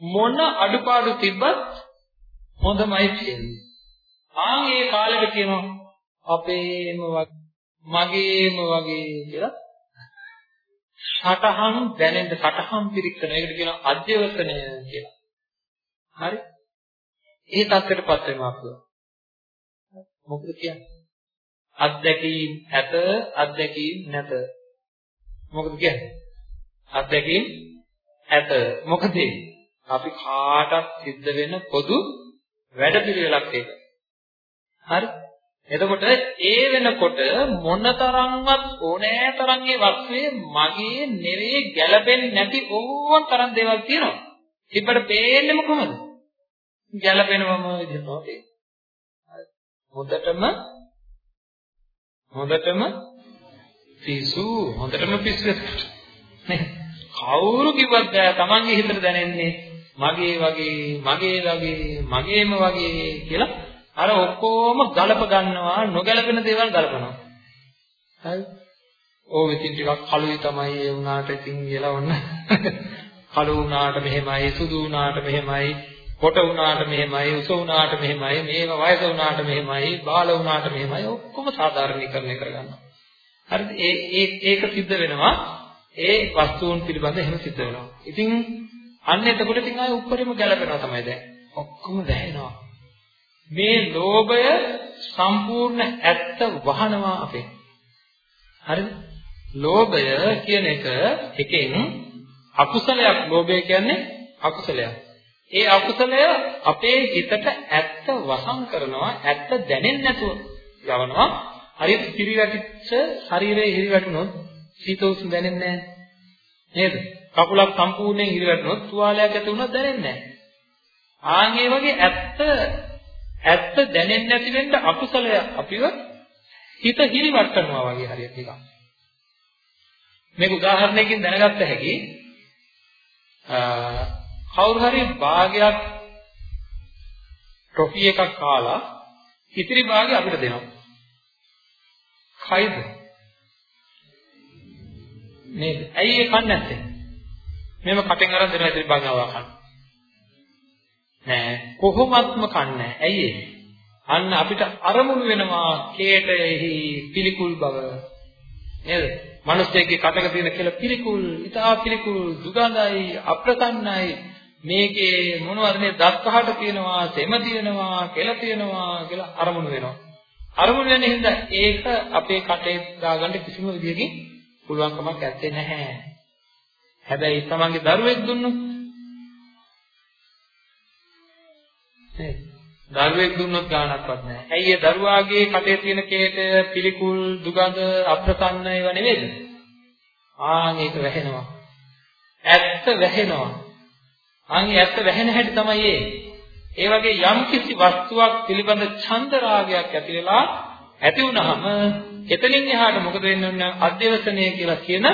මොන අඩුපාඩු තිබ්බත් හොඳමයි කියන්නේ. ආන් ඒ කාලෙට කියනවා අපේම මගේම වගේ කියලා සටහන් දැනෙන්න සටහන් පිරික්සන එකට කියනවා අධ්‍යවසනය කියලා. හරි? ඒ தත්ත්වයටපත් වෙනවා කියලා. මොකද කියන්නේ? අත්දැකීම් ඇත අත්දැකීම් නැත. මොකද කියන්නේ? අත්දැකීම් ඇත. මොකද අපි කාටත් සිද්ධ වෙන පොදු වැඩපිළිවෙලක් ඒක. හරි? එතකොට ඒ වෙනකොට මොනතරම්වත් ඕනෑ තරම්ගේ වස්තුවේ මගේ නෙවෙයි ගැළපෙන්නේ නැති ඕන තරම් දේවල් තියෙනවා. ඉබ්බට පේන්නේ කොහොමද? ගැළපෙනවම විදිහට පේන්නේ. හොඳටම හොඳටම පිසු හොඳටම පිස්සුවට නේ කවුරු කිව්වත් බෑ Tamange හිතට දැනෙන්නේ මගේ වගේ මගේ වගේ මගේම වගේ කියලා අර ඔක්කොම ගලප ගන්නවා නොගැලපෙන දේවල් ගලපනවා. හරි. ඕව ඉතින් ටිකක් කළුයි තමයි ඒ වුණාට ඉතින් කියලා ඔන්න. කළු වුණාට මෙහෙමයි සුදු වුණාට මෙහෙමයි කොට වුණාට මෙහෙමයි උස වුණාට මෙහෙමයි මේව වයස වුණාට මෙහෙමයි බාල වුණාට මෙහෙමයි ඔක්කොම සාධාරණීකරණය කරගන්නවා. හරිද? ඒ ඒ ඒක සිද්ධ වෙනවා. ඒ වස්තුන් පිළිබඳ එහෙම සිද්ධ වෙනවා. ඉතින් අන්න එතකොට ඉතින් ආයේ උඩරිම ගැලපෙනවා තමයි දැන්. ඔක්කොම වැහෙනවා. මේ ලෝභය සම්පූර්ණ ඇත්ත වහනවා අපේ. හරිද? ලෝභය කියන එක එකෙන් අකුසලයක් ලෝභය කියන්නේ අකුසලයක්. ඒ අකුසලය අපේ හිතට ඇත්ත වසන් කරනවා ඇත්ත දැනෙන්නේ නැතුව යවනවා. හරියට හිරිවැටිච්ච ශරීරයේ හිරිවැටුනොත් සීත උෂ්ණ දැනෙන්නේ නැහැ. නේද? කකුලක් සම්පූර්ණයෙන් හිරිවැටුනොත් තුවාලයක් ඇති වුණොත් දැනෙන්නේ නැහැ ආන් ඒ වගේ ඇත්ත ඇත්ත දැනෙන්නේ නැති වෙන්න අකුසලය අපිව හිත හිරිවට්ටනවා වගේ හරියට එකක් මේක උදාහරණයකින් දැනගත්ත හැකි කවුරු හරි භාගයක් ටොෆි එකක් කාලා ඉතිරි භාගය අපිට දෙනවා. කයිද? නේද? ඇයි ඒ කන්නේ නැත්තේ? මෙහෙම කටෙන් අරන් දෙනවා ඉතිරි භාගය ආවා කන්න. නෑ කොහොමත්ම කන්නේ ඇයි අන්න අපිට අරමුණු වෙනවා කේටෙහි පිළිකුල් බව නේද? මිනිස්සෙක්ගේ කටක තියෙන කියලා පිළිකුල්, ඉතා පිළිකුල්, දුගඳයි, අප්‍රසන්නයි මේකේ මොනවද මේ දත් පහට තියෙනවා, සෙම තියෙනවා, කෙල තියෙනවා කියලා අරමුණු වෙනවා. අරමුණු වෙන හින්දා ඒක අපේ කටේ දාගන්න කිසිම විදියකින් පුළුවන් කමක් නැත්තේ නැහැ. හැබැයි තමන්ගේ දරුවෙක් දුන්නොත් නේද? දරුවෙක් දුන්නොත් ගාණක්වත් නැහැ. ඇයි ඒ දරුවාගේ කටේ තියෙන කේට පිළිකුල්, දුගඳ, අප්‍රසන්න ඒවා නෙවෙයිද? ආන් ඒක වැහෙනවා. ඇත්ත වැහෙනවා. ආන් ඇත්ත වැහෙන හැටි තමයි ඒ. ඒ වගේ යම් කිසි වස්තුවක් පිළිබඳ ඡන්ද රාගයක් ඇති වෙලා ඇති වුනහම එතනින් එහාට මොකද වෙන්නේ අධ්‍යවසනය කියලා කියන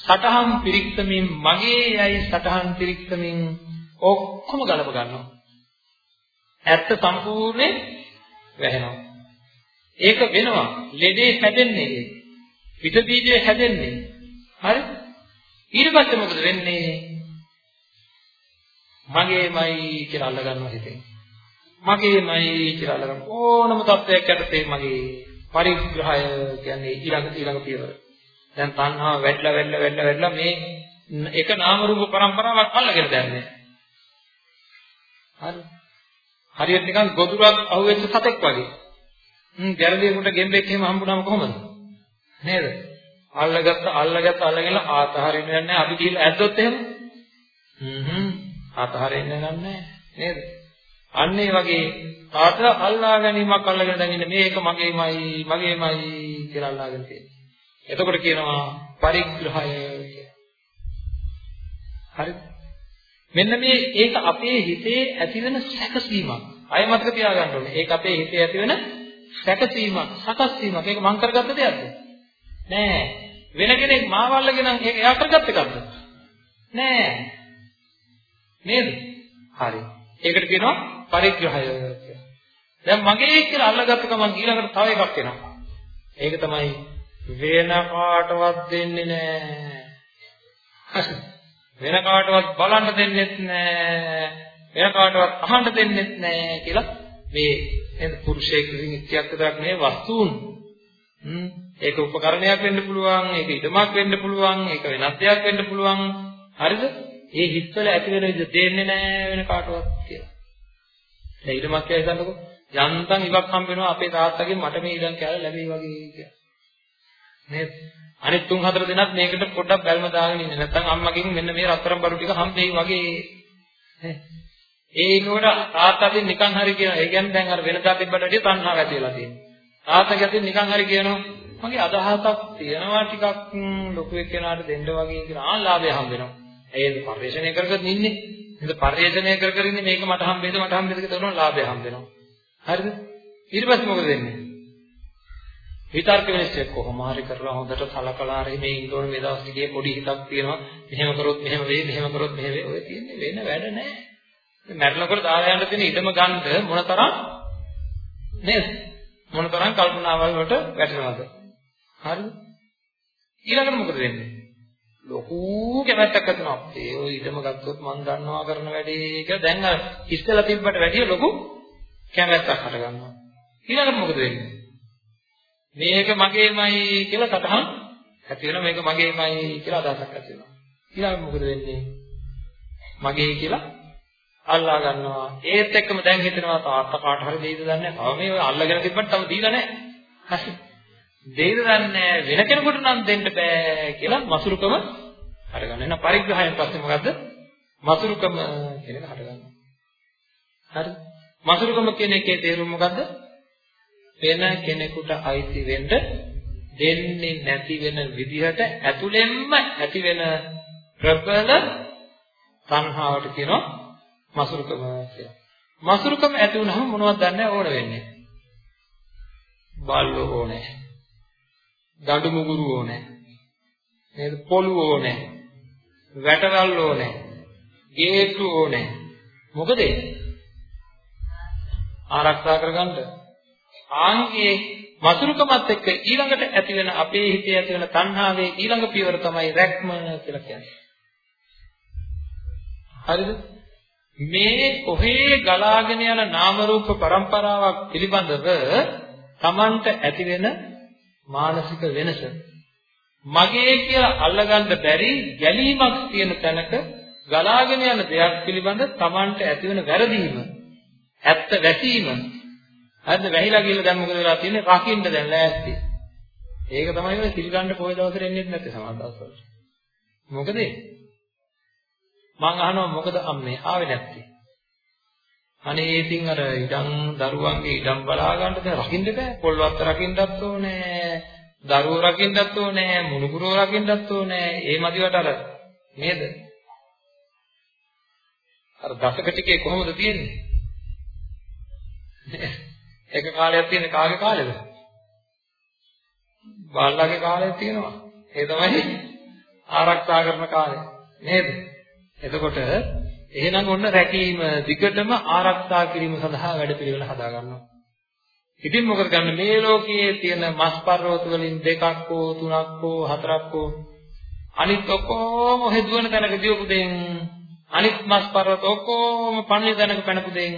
සටහන් පිරික්සමින් මගේ යයි සටහන් පිරික්සමින් ඔක්කොම ගලප ගන්නවා. ඇත්ත සම්පූර්ණයෙන් වැහෙනවා. ඒක වෙනවා. ලෙඩේ හැදෙන්නේ ඒක. පිට බීජය හැදෙන්නේ. හරි? ඊට පස්සේ මොකද වෙන්නේ? මගේමයි කියලා අල්ල ගන්නවා හිතෙන්. මගේමයි කියලා අල්ල ගන්න ඕනම තත්වයක් යටතේ මගේ පරිග්‍රහය කියන්නේ ඊළඟ ඊළඟ පියවර. දැන් තණ්හාව වැඩිලා වැඩිලා වැඩිලා වැඩිලා මේ එක නාම රූප પરම්පරාවක් අල්ලගෙන දැන්නේ. හරි. හරියට නිකන් ගොදුරක් අහුවෙච්ච සතෙක් වගේ. හ්ම් ගැරඩියෙකුට ගෙම්බෙක් එහෙම හම්බුනම කොහොමද? නේද? අල්ලගත්ත අල්ලගත්ත අල්ලගෙන ආතහරින්නේ නැහැ අපි ගිහිල්ලා ඇද්දොත් එහෙම. හ්ම් හ්ම් ආතහරින්නේ නැහැ නේද? අන්න ඒ වගේ තාත අල්ලා ගැනීමක් අල්ලගෙන දැන් ඉන්නේ මේක මගේමයි මගේමයි කියලා අල්ලාගෙන තියෙනවා. එතකොට කියනවා පරිග්‍රහය කියලා. හරිද? මෙන්න මේ ඒක අපේ හිතේ ඇතිවෙන සැකසීමක්. අය මතක තියාගන්න ඕනේ. ඒක අපේ හිතේ ඇතිවෙන සැකසීමක්, සකස් වීමක්. ඒක මං කරගත්ත දෙයක්ද? නෑ. වෙන කෙනෙක් මාව අල්ලගෙන ඒක එයා කරගත්ත එකක්ද? නෑ. නේද? හරි. ඒකට කියනවා පරිග්‍රහය කියලා. දැන් මගේ කියලා අල්ලගත්ත ගමන් ඊළඟට තව එකක් එනවා. ඒක තමයි වෙන කාටවත් දෙන්නේ නෑ. වෙන කාටවත් බලන්න දෙන්නෙත් නෑ. වෙන කාටවත් අහන්න දෙන්නෙත් නෑ කියලා මේ නේද පුරුෂයෙක් විසින් ඉච්ඡයක් විතරක් නෙවෙයි වස්තුන්. හ්ම් ඒක උපකරණයක් වෙන්න පුළුවන්, ඒක ඉදමක් වෙන්න පුළුවන්, ඒක වෙනත් දෙයක් වෙන්න පුළුවන්. හරිද? ඒ හිතවල ඇති වෙන විදිහ දෙන්නේ නෑ වෙන කාටවත් කියලා. දැන් ඉදමක් කියලා හිතන්නකෝ. යන්තම් ඉවක් හම්බ වෙනවා අපේ තාත්තගෙන් මට මේ ඉඩම් කෑල්ල ලැබෙයි වගේ කියලා. නේද? අනිත් තුන් හතර දෙනාත් මේකට පොඩ්ඩක් බැල්ම දාගෙන ඉන්නේ. නැත්නම් අම්මගෙන් මෙන්න මේ රත්තරන් බඩු ටික හම්බෙයි වගේ. නේ? ඒ ඉන්නකොට තාත්තාගෙන් නිකන් හරි කියනවා. ඒ කියන්නේ දැන් අර වෙනදා තිබ්බට වැඩිය තණ්හාව ඇති වෙලා තියෙනවා. තාත්තගෙන් නිකන් හරි කියනවා. මගේ අදහසක් තියෙනවා ටිකක් ලොකු එක්කෙනාට දෙන්න වගේ කියලා ආලාභය හම්බ වෙනවා. ඒද පරිශ්‍රණය කර කර ඉන්නේ. ඉතින් පරිශ්‍රණය කර කර ඉන්නේ මේක මට හම්බෙයිද මට හම්බෙයිද කියලා තෝරන ලාභය හම්බ වෙනවා. හරිද? ඊට පස්සේ මොකද වෙන්නේ? විතර්ක වෙනස්යක් කොහොම හරි කරලා හොඳට සලකලා හරි මේ ඉන්නෝන මේ දවස් ටිකේ පොඩි හිතක් තියෙනවා. මෙහෙම කරොත් මෙහෙම වෙයි, මෙහෙම කරොත් මෙහෙම වෙයි. ඔය තියෙන්නේ වෙන වැඩ නැහැ. මැරෙනකොට දාලා යන්න තියෙන ඉඩම ගන්න මොනතරම් නේද? මොනතරම් කල්පනාවල් වලට වැටෙනවද? හරිද? ඊළඟට මොකද වෙන්නේ? ලොකු කැමැත්තක් ඇතිවෙනවා. ඒ ඔය ඉඩම ගත්තොත් මම දන්නවා කරන වැඩේ කියලා දැන් අර ඉස්සෙල්ලා තිබ්බට වැඩිය ලොකු කැමැත්තක් හට ගන්නවා. ඊළඟට මොකද වෙන්නේ? මේක මගේමයි කියලා සටහන් ඇති වෙනවා මේක මගේමයි කියලා අදහසක් ඇති වෙනවා. ඊළඟට මොකද වෙන්නේ? මගේ කියලා අල්ලා ගන්නවා. ඒත් එක්කම දැන් හිතෙනවා තාත්තා කාට හරි දෙයිද දන්නේ නැහැ. තව මේ අල්ලගෙන තිබ්බට තව දීලා නැහැ. හරි. දෙයිද දන්නේ වෙන කෙනෙකුට නම් දෙන්න බෑ කියලා මසුරුකම හරගන්න. එහෙනම් පරිග්‍රහයෙන් පස්සේ මොකද්ද? මසුරුකම කියන එක හටගන්නවා. හරි. මසුරුකම කියන එකේ තේරුම මොකද්ද? වෙන කෙනෙකුට අයිති වෙන්න දෙන්නේ නැති වෙන විදිහට ඇතුළෙන්ම ඇති වෙන ප්‍රබල සංහාවට කියනවා මසුරුකම කියලා. මසුරුකම ඇති වුනහම මොනවද දන්නේ ඕන වෙන්නේ? බල්ලෝ ඕනේ. දඬු මුගුරු ඕනේ. නේද? පොළු ඕනේ. වැටවල් ඕනේ. ගේට්ටු ඕනේ. මොකද ආරක්ෂා කරගන්න. ආන්ගේ මසුරුකමත් එක්ක ඊළඟට ඇති වෙන අපේ හිතේ ඇති වෙන තණ්හාවේ ඊළඟ පියවර තමයි රැක්ම කියලා කියන්නේ. හරිද? මේ කොහේ ගලාගෙන යන නාම රූප પરම්පරාවක් පිළිබඳව Tamanට ඇති වෙන මානසික වෙනස මගේ කියලා අල්ලගන්න බැරි ගැලීමක් තියෙන තැනක ගලාගෙන යන දෙයක් පිළිබඳ Tamanට ඇති වෙන වැරදීම ඇත්ත වැසීම හරිද වැහිලා ගිහලා දැන් මොකද වෙලා තියෙන්නේ රකින්න දැන් ලෑස්ති ඒක තමයි මේ සිල් ගන්න පොය දවසට එන්නේ නැත්තේ සමහර දවස්වල මොකද මං අහනවා මොකද අම්මේ ආවේ නැත්තේ? අනේ ඉතින් අර ඉඩම් දරුවන්ගේ ඉඩම් බලා ගන්නද රකින්න බෑ. පොල්වත් රකින්නත් ඕනේ. දරුවෝ රකින්නත් ඕනේ. මුණුපුරෝ රකින්නත් ඕනේ. ඒ මදිවට අර නේද? අර දසක ටිකේ කොහොමද තියෙන්නේ? එක කාලයක් තියෙන කාගේ කාලෙද? බාල්ලාගේ කාලයක් තියෙනවා. ඒ තමයි ආරක්ෂා කරන කාලය. නේද? එතකොට එහෙනම් ඔන්න රැකීම දිගටම ආරක්ෂා කිරීම සඳහා වැඩපිළිවෙල හදා ගන්නවා. ඉතින් මොකද ගන්න මේ ලෝකයේ තියෙන මස් පර්වත වලින් දෙකක් හෝ තුනක් හෝ හතරක් හෝ අනිත් ඔක්කොම හෙදුවන තැනක දියපු දෙන් අනිත් මස් පර්වත ඔක්කොම පන්නේ තැනක පැනපු දෙන්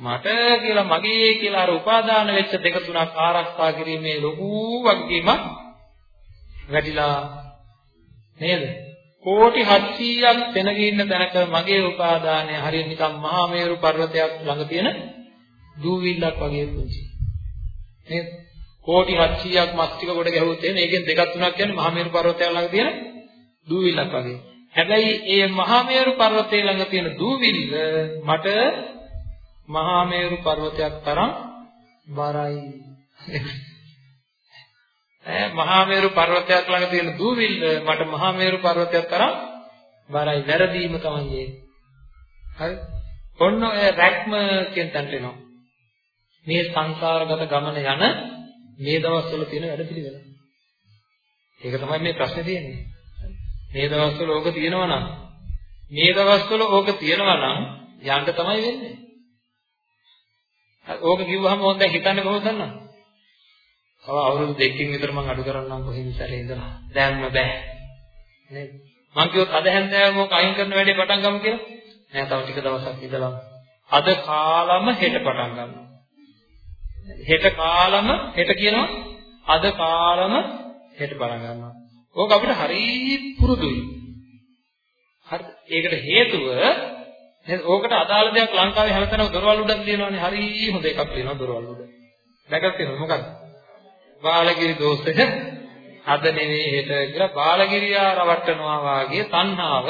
මට කියලා මගේ කියලා අර උපාදාන වෙච්ච දෙක තුනක් ආරක්ෂා කිරීමේ ලොකු වගකීමක් වැඩිලා නේද? කෝටි 700ක් දෙනගෙන ඉන්න තැනක මගේ උපාදානය හරිය නිකන් මහා මේරු පර්වතයක් ළඟ තියෙන දූවිල්ලක් වගේ පුංචි. නේද? කෝටි 700ක් මස් ටික කොට ගැහුවොත් එන්නේ ඒකෙන් දෙකක් තුනක් කියන්නේ මහා මේරු පර්වතයක් ළඟ තියෙන දූවිල්ලක් වගේ. හැබැයි ඒ මහා මේරු පර්වතයේ ළඟ තියෙන දූවිල්ල මට මහා මේරු පර්වතයක් තරම් බරයි. ඈ මහා මේරු පර්වතයක් ළඟ තියෙන දූවිල්ල මට මහා මේරු පර්වතයක් තරම් බරයි වැරදීම තමයි ඒ. හරි? ඔන්න ඔය රැක්ම කියන තැනට එනවා. මේ සංසාරගත ගමන යන මේ දවස්වල තියෙන වැඩ පිළිවෙල. ඒක තමයි මේ ප්‍රශ්නේ තියෙන්නේ. මේ දවස්වල ඕක තියෙනවා නම් මේ දවස්වල ඕක තියෙනවා නම් යන්න තමයි වෙන්නේ. ඕක කිව්වහම ඕන් දැන් හිතන්නේ කොහොමද දන්නවද? තව අවුරුදු දෙකකින් විතර මම අඩු කරන්නම් කොහෙන් ඉස්සරේ ඉඳලා. දැන්ම බෑ. නේද? මං කිව්වොත් අද හැන්දෑව මොක අයින් කරන වැඩේ පටන් ගමු කියලා. නෑ තව ටික දවසක් ඉඳලා. අද කාලම හෙට පටන් ගන්නවා. හෙට කාලම හෙට කියනවා අද කාලම හෙට පටන් ගන්නවා. ඕක අපිට හරි පුරුදුයි. හරි ඒකට හේතුව ඕකට අදාළ දෙයක් ලංකාවේ හැමතැනම දොරවල් උඩක් තියෙනවානේ හරි හොඳ එකක් තියෙනවා දොරවල් උඩ. දැකලා තියෙනවද මොකක්ද? බාලගිරි දෝෂය අද නෙවෙයි හෙට කියලා බාලගිරියා රවට්ටනවා වාගේ තණ්හාව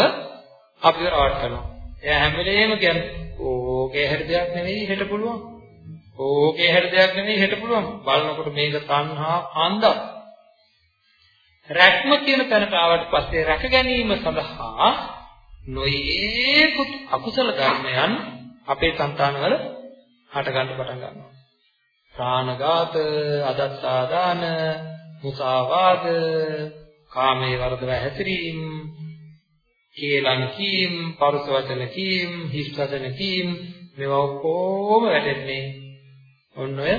අපිව රවට්ටනවා. එයා හැම වෙලේම කියන්නේ ඕකේ හැට දෙයක් නෙවෙයි හෙට පුළුවන්. ඕකේ හැට දෙයක් නෙවෙයි හෙට පුළුවන්. බලනකොට මේක තණ්හා අන්දක්. රැක්ම කියන තැනට ආවට පස්සේ රැක ගැනීම සඳහා නොයේකුත් අකුසල ධර්මයන් අපේ సంతානවල හට ගන්න පටන් ගන්නවා. ප්‍රාණඝාත, අදත්තාදාන, මුසාවාද, කාමයේ වර්ධව හැසිරීම, කේලම් කීම්, පරුස වචන කීම්, හිස් වචන කීම් මේවා ඔක්කොම වැටෙන්නේ ඔන්න ඔය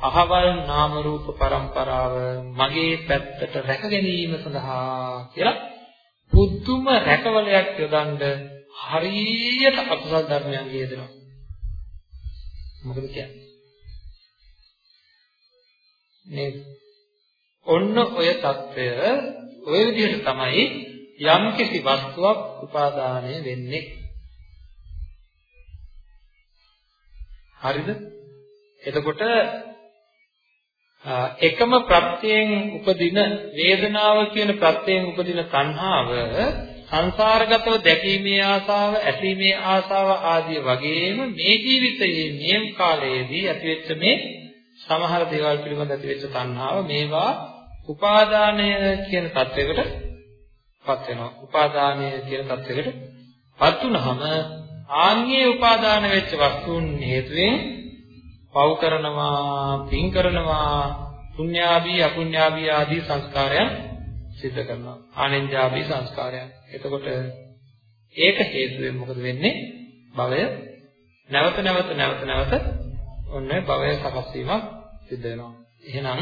අහවල් නාම රූප પરම්පරාව මගේ පැත්තට රැක ගැනීම සඳහා කියලා පුදුම රැකවලයක් යොදන්න හරියට අකුසල් ධර්මයන් යෙදෙනවා. මොකද කියන්නේ? මේ ඔන්න ඔය తত্ত্বය ඔය විදිහට තමයි යම්කිසි වස්තුවක් උපාදානය වෙන්නේ. හරිද? එතකොට එකම ප්‍රත්‍යයෙන් උපදින වේදනාව කියන ප්‍රත්‍යයෙන් උපදින තණ්හාව සංසාරගතව දැකීමේ ආසාව, ඇසීමේ ආසාව ආදී වගේම මේ ජීවිතයේ මේ කාලයේදී ඇතිවෙච්ච මේ සමහර දේවල් පිළිබඳ ඇතිවෙච්ච තණ්හාව මේවා උපාදානය කියන தත්වයකට පත් වෙනවා. උපාදානය කියන தත්වයකට පත් වුනහම ආන්ගේ උපාදාන වෙච්ච වස්තුන් හේතුවෙන් පව් කරනවා, පින් කරනවා, පුඤ්ඤාභී අපුඤ්ඤාභී ආදී සංස්කාරයන් සිද්ධ කරනවා. ආනෙන්ජාභී සංස්කාරයන්. එතකොට ඒක හේතුවෙන් මොකද වෙන්නේ? භවය නැවත නැවත නැවත නැවත ඔන්න භවය සකස් වීමක් සිද්ධ වෙනවා. එහෙනම්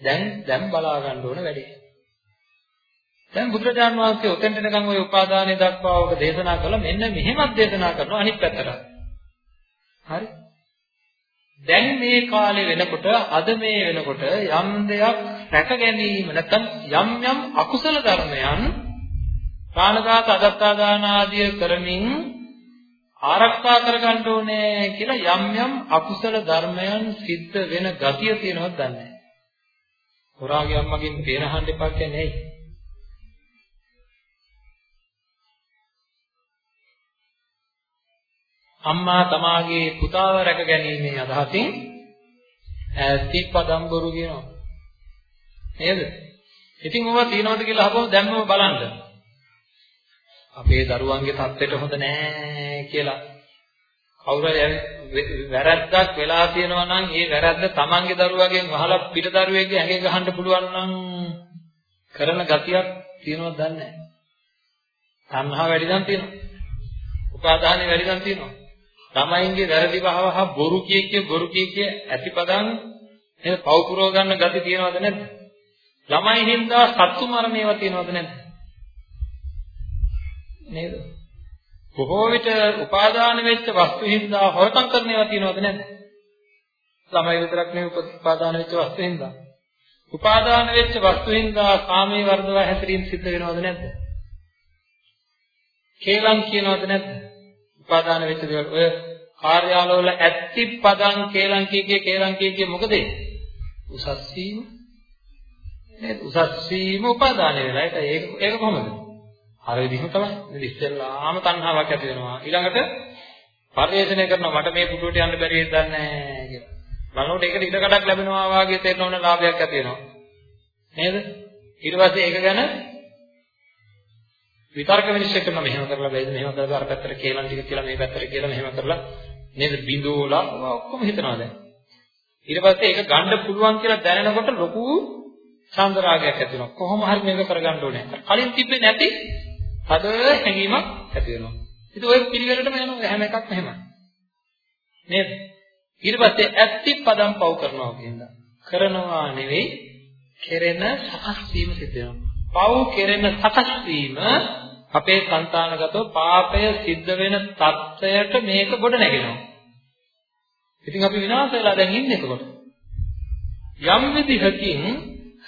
දැන් දැන් බලා ගන්න ඕන වැඩේ. දැන් බුදුරජාණන් වහන්සේ ඔතෙන්ට නිකන් ওই උපාදානයේ දක්වා ඔබ දේශනා කළා මෙන්න මෙහෙමත් දේශනා කරනවා අනිත් පැත්තට. හරි? දැන් මේ කාලේ වෙනකොට අද මේ වෙනකොට යම් දෙයක් රැක ගැනීම නැත්නම් යම් යම් අකුසල ධර්මයන් ප්‍රාණඝාත අදත්තාදාන ආදිය කරමින් ආරක්ෂා කරගන්න ඕනේ කියලා යම් යම් අකුසල ධර්මයන් සිද්ධ වෙන ගතිය තියෙනවද දන්නේ නැහැ. හොරාගේ අම්මගෙන් පේන අහන්න එපා කියන්නේ ඇයි? අම්මා තමාගේ පුතාව රැක ගැනීමේ අදහසින් ඈතිපදම් බොරු කියනවා. නේද? ඉතින් ඔවා තියනවද කියලා අහපුවම දැන්ම බලන්න. අපේ දරුවන්ගේ තත්ත්වයට හොඳ නෑ කියලා කවුරු වැරද්දක් වෙලා තියෙනවා නම් ඒ වැරද්ද තමන්ගේ දරුවගෙන් වහලා පිට දරුවෙක්ගේ ඇඟේ ගහන්න පුළුවන් නම් කරන ගතියක් තියෙනවද දන්නේ නැහැ. තණ්හා වැඩි නම් තියෙනවා. උපාදානෙ වැඩි නම් තියෙනවා. ළමයින්ගේ වැරදි භාවහ බොරු කිය කිය බොරු කිය කිය ඇතිපදන් එහෙම පව් පුරව ගන්න ගති තියෙනවද නැද්ද? ළමයි හින්දා සත්තු මරණේවා තියෙනවද නැද්ද? නේද? බොහෝ විට උපාදාන වෙච්ච වස්තු හින්දා හොරකම් කරන ඒවා තියෙනවද නැද්ද? ළමයි විතරක් නෙවෙයි උපාදාන වෙච්ච වස්තු හින්දා. උපාදාන වෙච්ච වස්තු හින්දා කාමයේ වර්ධව හැසිරීම සිද්ධ වෙනවද නැද්ද? කේලම් කියනවද නැද්ද? උපාදාන වෙච්ච දේවල්. ඔය කාර්යාලවල ඇත්ති පදං කේලම් කීකේ කේලම් කීකේ මොකද? උසස් වීම. නේද? උසස් වීම උපාදාන වෙලා. ඒක ඒක කොහොමද? අර විදිහම තමයි. නේද? ඉස්සෙල්ලාම තණ්හාවක් ඇති වෙනවා. ඊළඟට පරිේශණය කරනවා. මට මේ පුටුවට යන්න බැරි වෙද්ද නැහැ කියලා. බලනකොට ඒකට ඉඩ කඩක් ලැබෙනවා වාගේ තේරෙන ඕන ලාභයක් ඇති වෙනවා. නේද? ඊට පස්සේ ඒක ගැන විතර්ක විනිශ්චය කරන මෙහෙම කරලා බැයිද මෙහෙම කරලා අර පැත්තට කේලම් ටික කියලා මේ පැත්තට කියලා මෙහෙම කරලා නේද? බිඳෝලා ඔක්කොම හිතනවා දැන්. ඊට පස්සේ ඒක ගන්න පුළුවන් කියලා දැනෙනකොට ලොකු චන්දරාගයක් ඇති වෙනවා. කොහොම හරි මේක කරගන්න ඕනේ. කලින් තිබ්බේ නැති හද හැඟීමක් ඇති වෙනවා. ඉතින් ওই පිළිවෙලටම යනවා. හැම එකක් මෙහෙමයි නේද? ඊට පස්සේ ඇත්ති පදම් පව් කරනවා කියනවා කරනවා නෙවෙයි කෙරෙන සකස් වීම සිද්ධ වෙනවා. පව් කෙරෙන සකස් වීම අපේ సంతානගතව පාපය සිද්ධ වෙන தත්වයට මේක ගොඩ නැගෙනවා. ඉතින් අපි විනාශ වෙලා දැන් ඉන්නේ එතකොට. යම් විදිහකින්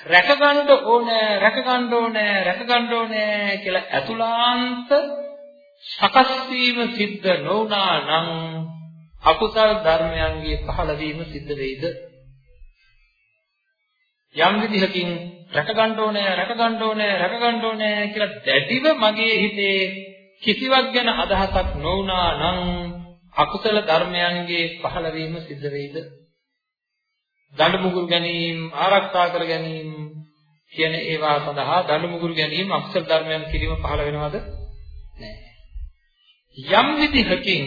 රැකගන්න ඕනේ රැකගන්න ඕනේ රැකගන්න ඕනේ කියලා අතුලාන්ත සකස් වීම සිද්ධ නොවුනා නම් අකුසල් ධර්මයන්ගේ පහළ වීම සිද්ධ වෙයිද? යම් විදිහකින් රැකගන්න ඕනේ රැකගන්න ඕනේ රැකගන්න ඕනේ කියලා දැඩිව මගේ හිතේ කිසිවක් ගැන අදහසක් නොවුනා නම් අකුසල ධර්මයන්ගේ පහළ වීම සිද්ධ වෙයිද? දඬු මුගුරු ගැනීම ආරක්ෂා කර ගැනීම කියන ඒවා සඳහා දඬු මුගුරු ගැනීම අකුසල ධර්මයන් කිරීම පහළ වෙනවද? නැහැ යම් විදිහකින්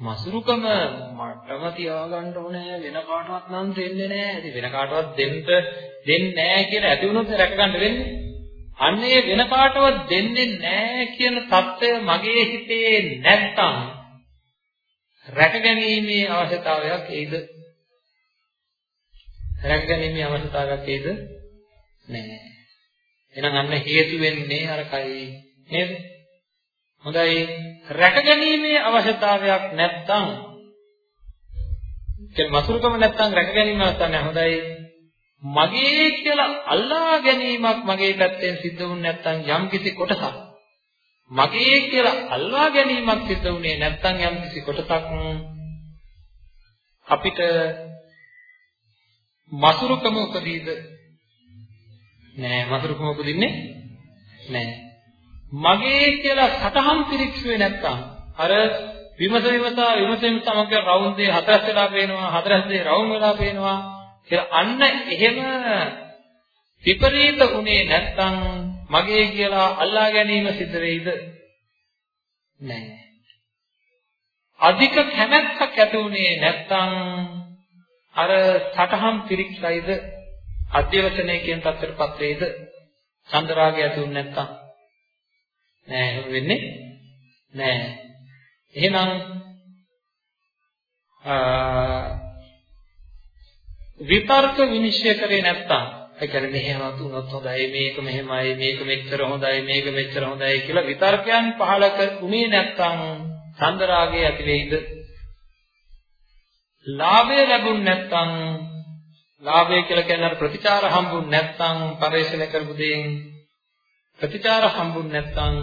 මසුරුකම මටම තියාගන්න ඕනේ වෙන කාටවත් නම් දෙන්නේ නැහැ. ඉතින් වෙන කාටවත් දෙන්න දෙන්නේ නැහැ කියලා ඇති වුණොත් රැක ගන්න වෙන්නේ. අන්නේ වෙන කාටවත් දෙන්නේ නැහැ කියන தত্ত্বය මගේ හිතේ නැත්තම් රැකගැනීමේ අවශ්‍යතාවයක් ඒද? රැකගැනීමේ අවශ්‍යතාවයක් ඒද? නැහැ. එහෙනම් අන්න හේතු වෙන්නේ අර කයි නේද? හොඳයි රැකගැනීමේ අවශ්‍යතාවයක් නැත්තම් කියන වසුරුකම නැත්තම් රැකගැනීම නැත්තම් හොඳයි මගේ කියලා අල්ලා ගැනීමක් මගේ පැත්තෙන් සිද්ධ වුනේ නැත්නම් යම් කිසි කොටසක්. මගේ කියලා අල්ලා ගැනීමක් සිද්ධ වුනේ නැත්නම් යම් කිසි කොටසක්. අපිට මසුරුකම උපදීද? නෑ මසුරුකම උපදින්නේ නෑ. මගේ කියලා සටහන් පිරික්සුවේ නැත්තම් අර විමස විමසා විමස විමසා මගේ රවුන්දේ හතරස් වෙලා පේනවා හතරස් දේ රවුම් වෙලා පේනවා. කියලා අන්න එහෙම විපරීත උනේ නැත්තම් මගේ කියලා අල්ලා ගැනීම සිද්ධ වෙයිද? නැහැ අධික කැමැත්තක් ඇති උනේ නැත්තම් අර සටහන් පිරික්සයිද? අධ්‍යවසනය කියන තත්ත්වයටපත් වෙයිද? චන්දරාගය ඇති උනේ නැත්තම්. නෑ එහෙම වෙන්නේ නෑ. එහෙනම් විතර්ක විනිශ්චය කරේ නැත්තම් ඒ කියන්නේ මෙහෙම තුනොත් හොඳයි මේක මෙහෙමයි මේක මෙච්චර හොඳයි මේක මෙච්චර හොඳයි කියලා විතර්කයන් පහල කරුනේ නැත්තම් සඳරාගය ඇති වෙයිද? ලාභය ලැබුණ නැත්තම් ලාභය කියලා කියන්නේ ප්‍රතිචාර හම්බුනේ නැත්තම් පරිශ්‍රණය කරපු දෙයින් ප්‍රතිචාර හම්බුනේ නැත්නම්